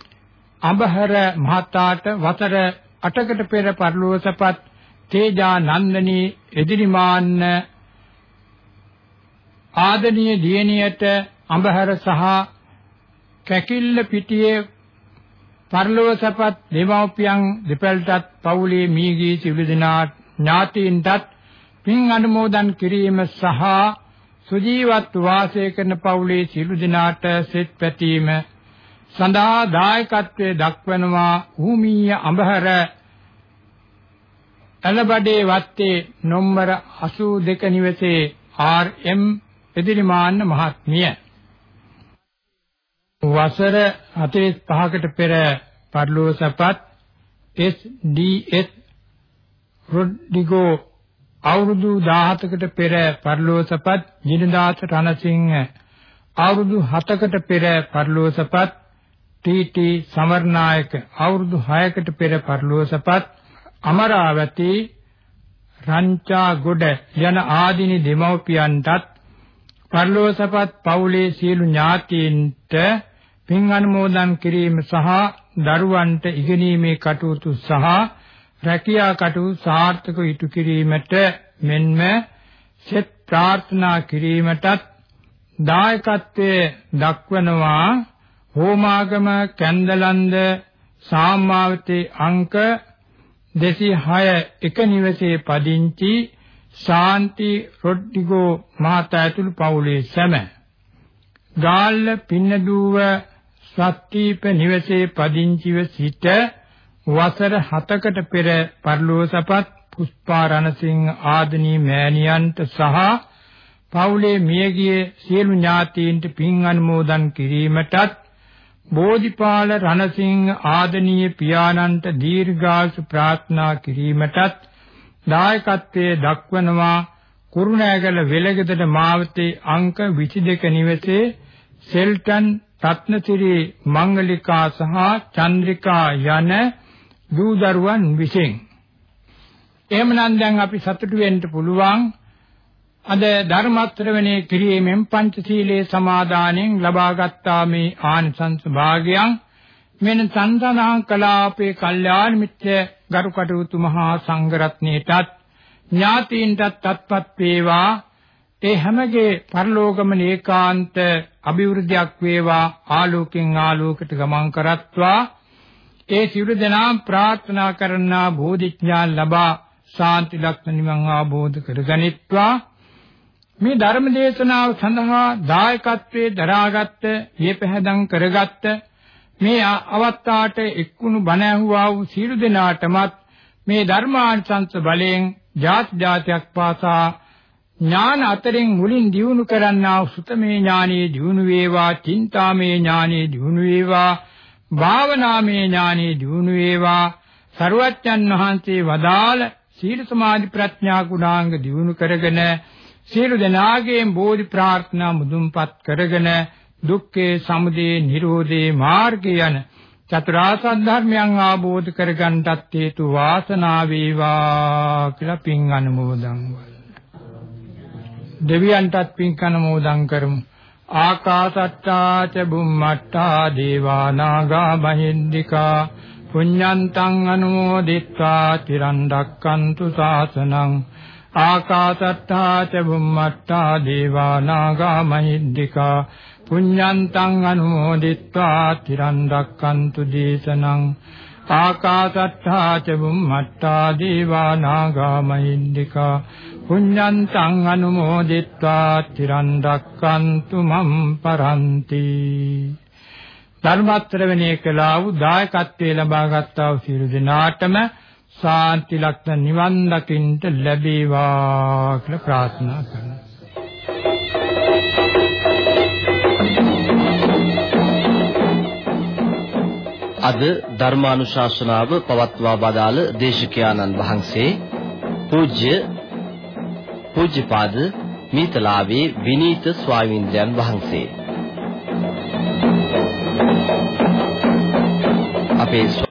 අඹහර මහතාට වසර 8කට පෙර පල්ලුව සපත් තේජා නන්දනී එදිරිමාන්න ආදනීය දියණියට අඹහර සහ කැකිල්ල පිටියේ පරලොව සපත් දෙමව්පියන් දෙපළටත් පවුලේ මීගී සිවිල දෙනා ඥාතීන්ටත් පින් අනුමෝදන් කිරීම සහ සුජීවත් වාසය කරන පවුලේ සියලු දෙනාට සෙත් පැතීම සඳහා දායකත්වයේ දක්වනවා භූමීය අඹහර එළබඩේ වත්තේ නොම්බර 82 නිවසේ ආර්.එම්. එදිරිමාන්න මහත්මිය වසර 45කට පෙර පර්ලෝසපත් එස්.ඩී.එස්. රොඩ්රිගෝ අවුරුදු 17කට පෙර පර්ලෝසපත් ජිනදාස රණසිංහ අවුරුදු 7කට පෙර පර්ලෝසපත් ටී.ටී. සමරනායක අවුරුදු 6කට පෙර පර්ලෝසපත් අමරාවති රංචා ගොඩ යන ආදීනි දෙමව්පියන්ටත් පර්ලෝසපත් පවුලේ සියලු ඥාතීන්ට පින් අනුමෝදන් කිරීම සහ දරුවන්ට ඉගෙනීමේ කටයුතු සහ රැකියා කටයුතු සාර්ථකව ඉටු කිරීමට මෙන්ම සෙත් ප්‍රාර්ථනා කිරීමටත් දායකත්වයේ දක්වනවා. හෝමාගම කැන්දලන්ද සාමාවතේ අංක 206 එක නිවසේ පදිංචි ශාන්ති රොඩ්රිගෝ මහතා ඇතුළු පවුලේ සැම. ගාල්ල පින්නදුව සත්‍රීප නිවසේ පදිංචිව සිට වසර 7කට පෙර පරලෝසපත් පුෂ්පා රණසිංහ ආදනී මෑණියන්ට සහ පවුලේ මියගිය සියලු ඥාතීන්ට පින් අනුමෝදන් කිරීමටත් බෝධිපාල රණසිංහ ආදනීය පියාණන්ට දීර්ඝාසු ප්‍රාර්ථනා කිරීමටත් දායකත්වයේ දක්වනවා කුරුණෑගල වෙලගෙදර මාවතේ අංක 22 නිවසේ සෙල්ටන් රත්නසිරි මංගලිකා සහ චන්ද්‍රිකා යන දූ දරුවන් විසින්. එහෙමනම් දැන් අපි සතුටු වෙන්න පුළුවන්. අද ධර්මස්ත්‍රවණේ කිරීමෙන් පංචශීලයේ සමාදානෙන් ලබාගත්තා මේ ආනිසංස භාගයන්. මෙන්න සංසඳහන් කලාපේ කල්යාණ මිත්‍ය ගරු කටයුතු මහා සංඝරත්නයටත් ඥාතීන්ටත් තත්පත් වේවා. ඒ හැමගේ පරලෝකම ඒකාන්ත අභිවෘද්ධියක් වේවා. ආලෝකෙන් ආලෝකයට ගමන් කරත්වා. ඒ සියලු දෙනා ප්‍රාර්ථනා කරන්නා බෝධිඥාන ලබා ශාන්ති ලක්ෂණ නිවන් ආબોධ කරගනිත්වා. මේ ධර්ම දේශනාව සඳහා දායකත්වයේ දරාගත්ත, ඊපැහැදම් කරගත්ත මේ අවස්ථාවට එක්කුණු බණ ඇහුවා වූ සියලු දෙනාටමත් මේ ධර්මාංශංශ බලයෙන් ජාති ජාතියක් පාසා ඥාන අතරින් මුලින් දියුණු කරන්නා සුතමේ ඥානෙ දියුණු වේවා, චින්තාමේ ඥානෙ දියුණු වේවා, භාවනාමේ ඥානෙ දියුණු වේවා, සරුවච්චන් වහන්සේ වදාළ සීල සමාධි ප්‍රඥා ගුණාංග දියුණු කරගෙන සියලු දෙනාගේම බෝධි ප්‍රාර්ථනා මුදුන්පත් කරගෙන දුක්ඛේ සමුදය නිරෝධේ මාර්ගය යන චතුරාර්ය සත්‍ය ආબોධ කරගන්නටත් හේතු වාසනා වේවා කියලා පින් අනුමෝදන් දෙවියන්ටත් පින් අනුමෝදන් කරමු. ආකාසට්ටා ච බුම්මට්ටා දේවා නාග මහින්దికා පුඤ්ඤන්තං අනුමෝදිත්වා තිරන් රැක්කන්තු ශාසනං ආකාසට්ටා ච බුම්මට්ටා දේවා නාග මහින්దికා පුඤ්ඤන්තං අනුමෝදිත්වා තිරන් රැක්කන්තු දේශනං ආකාසට්ටා ච බුම්මට්ටා දේවා නාග මහින්దికා පුඤ්ඤන්තං අනුමෝදිත්වා තිරන් රක්칸තු මම් පරන්ති ධර්මත්‍රවණේ කළා වූ දායකත්වයේ ලබා ගත්තා වූ සියලු දෙනාටම ශාන්ති ලක්ෂණ නිවන් දකින්ට ලැබේවා කියලා ප්‍රාර්ථනා කරනවා. අද ධර්මානුශාසනාව පවත්වා වදාළ දේශකයාණන් වහන්සේ පූජ්‍ය පූජ්‍යපාද මීතලාවේ විනීත ස්වාමීන්ද්‍රයන් වහන්සේ. අපේ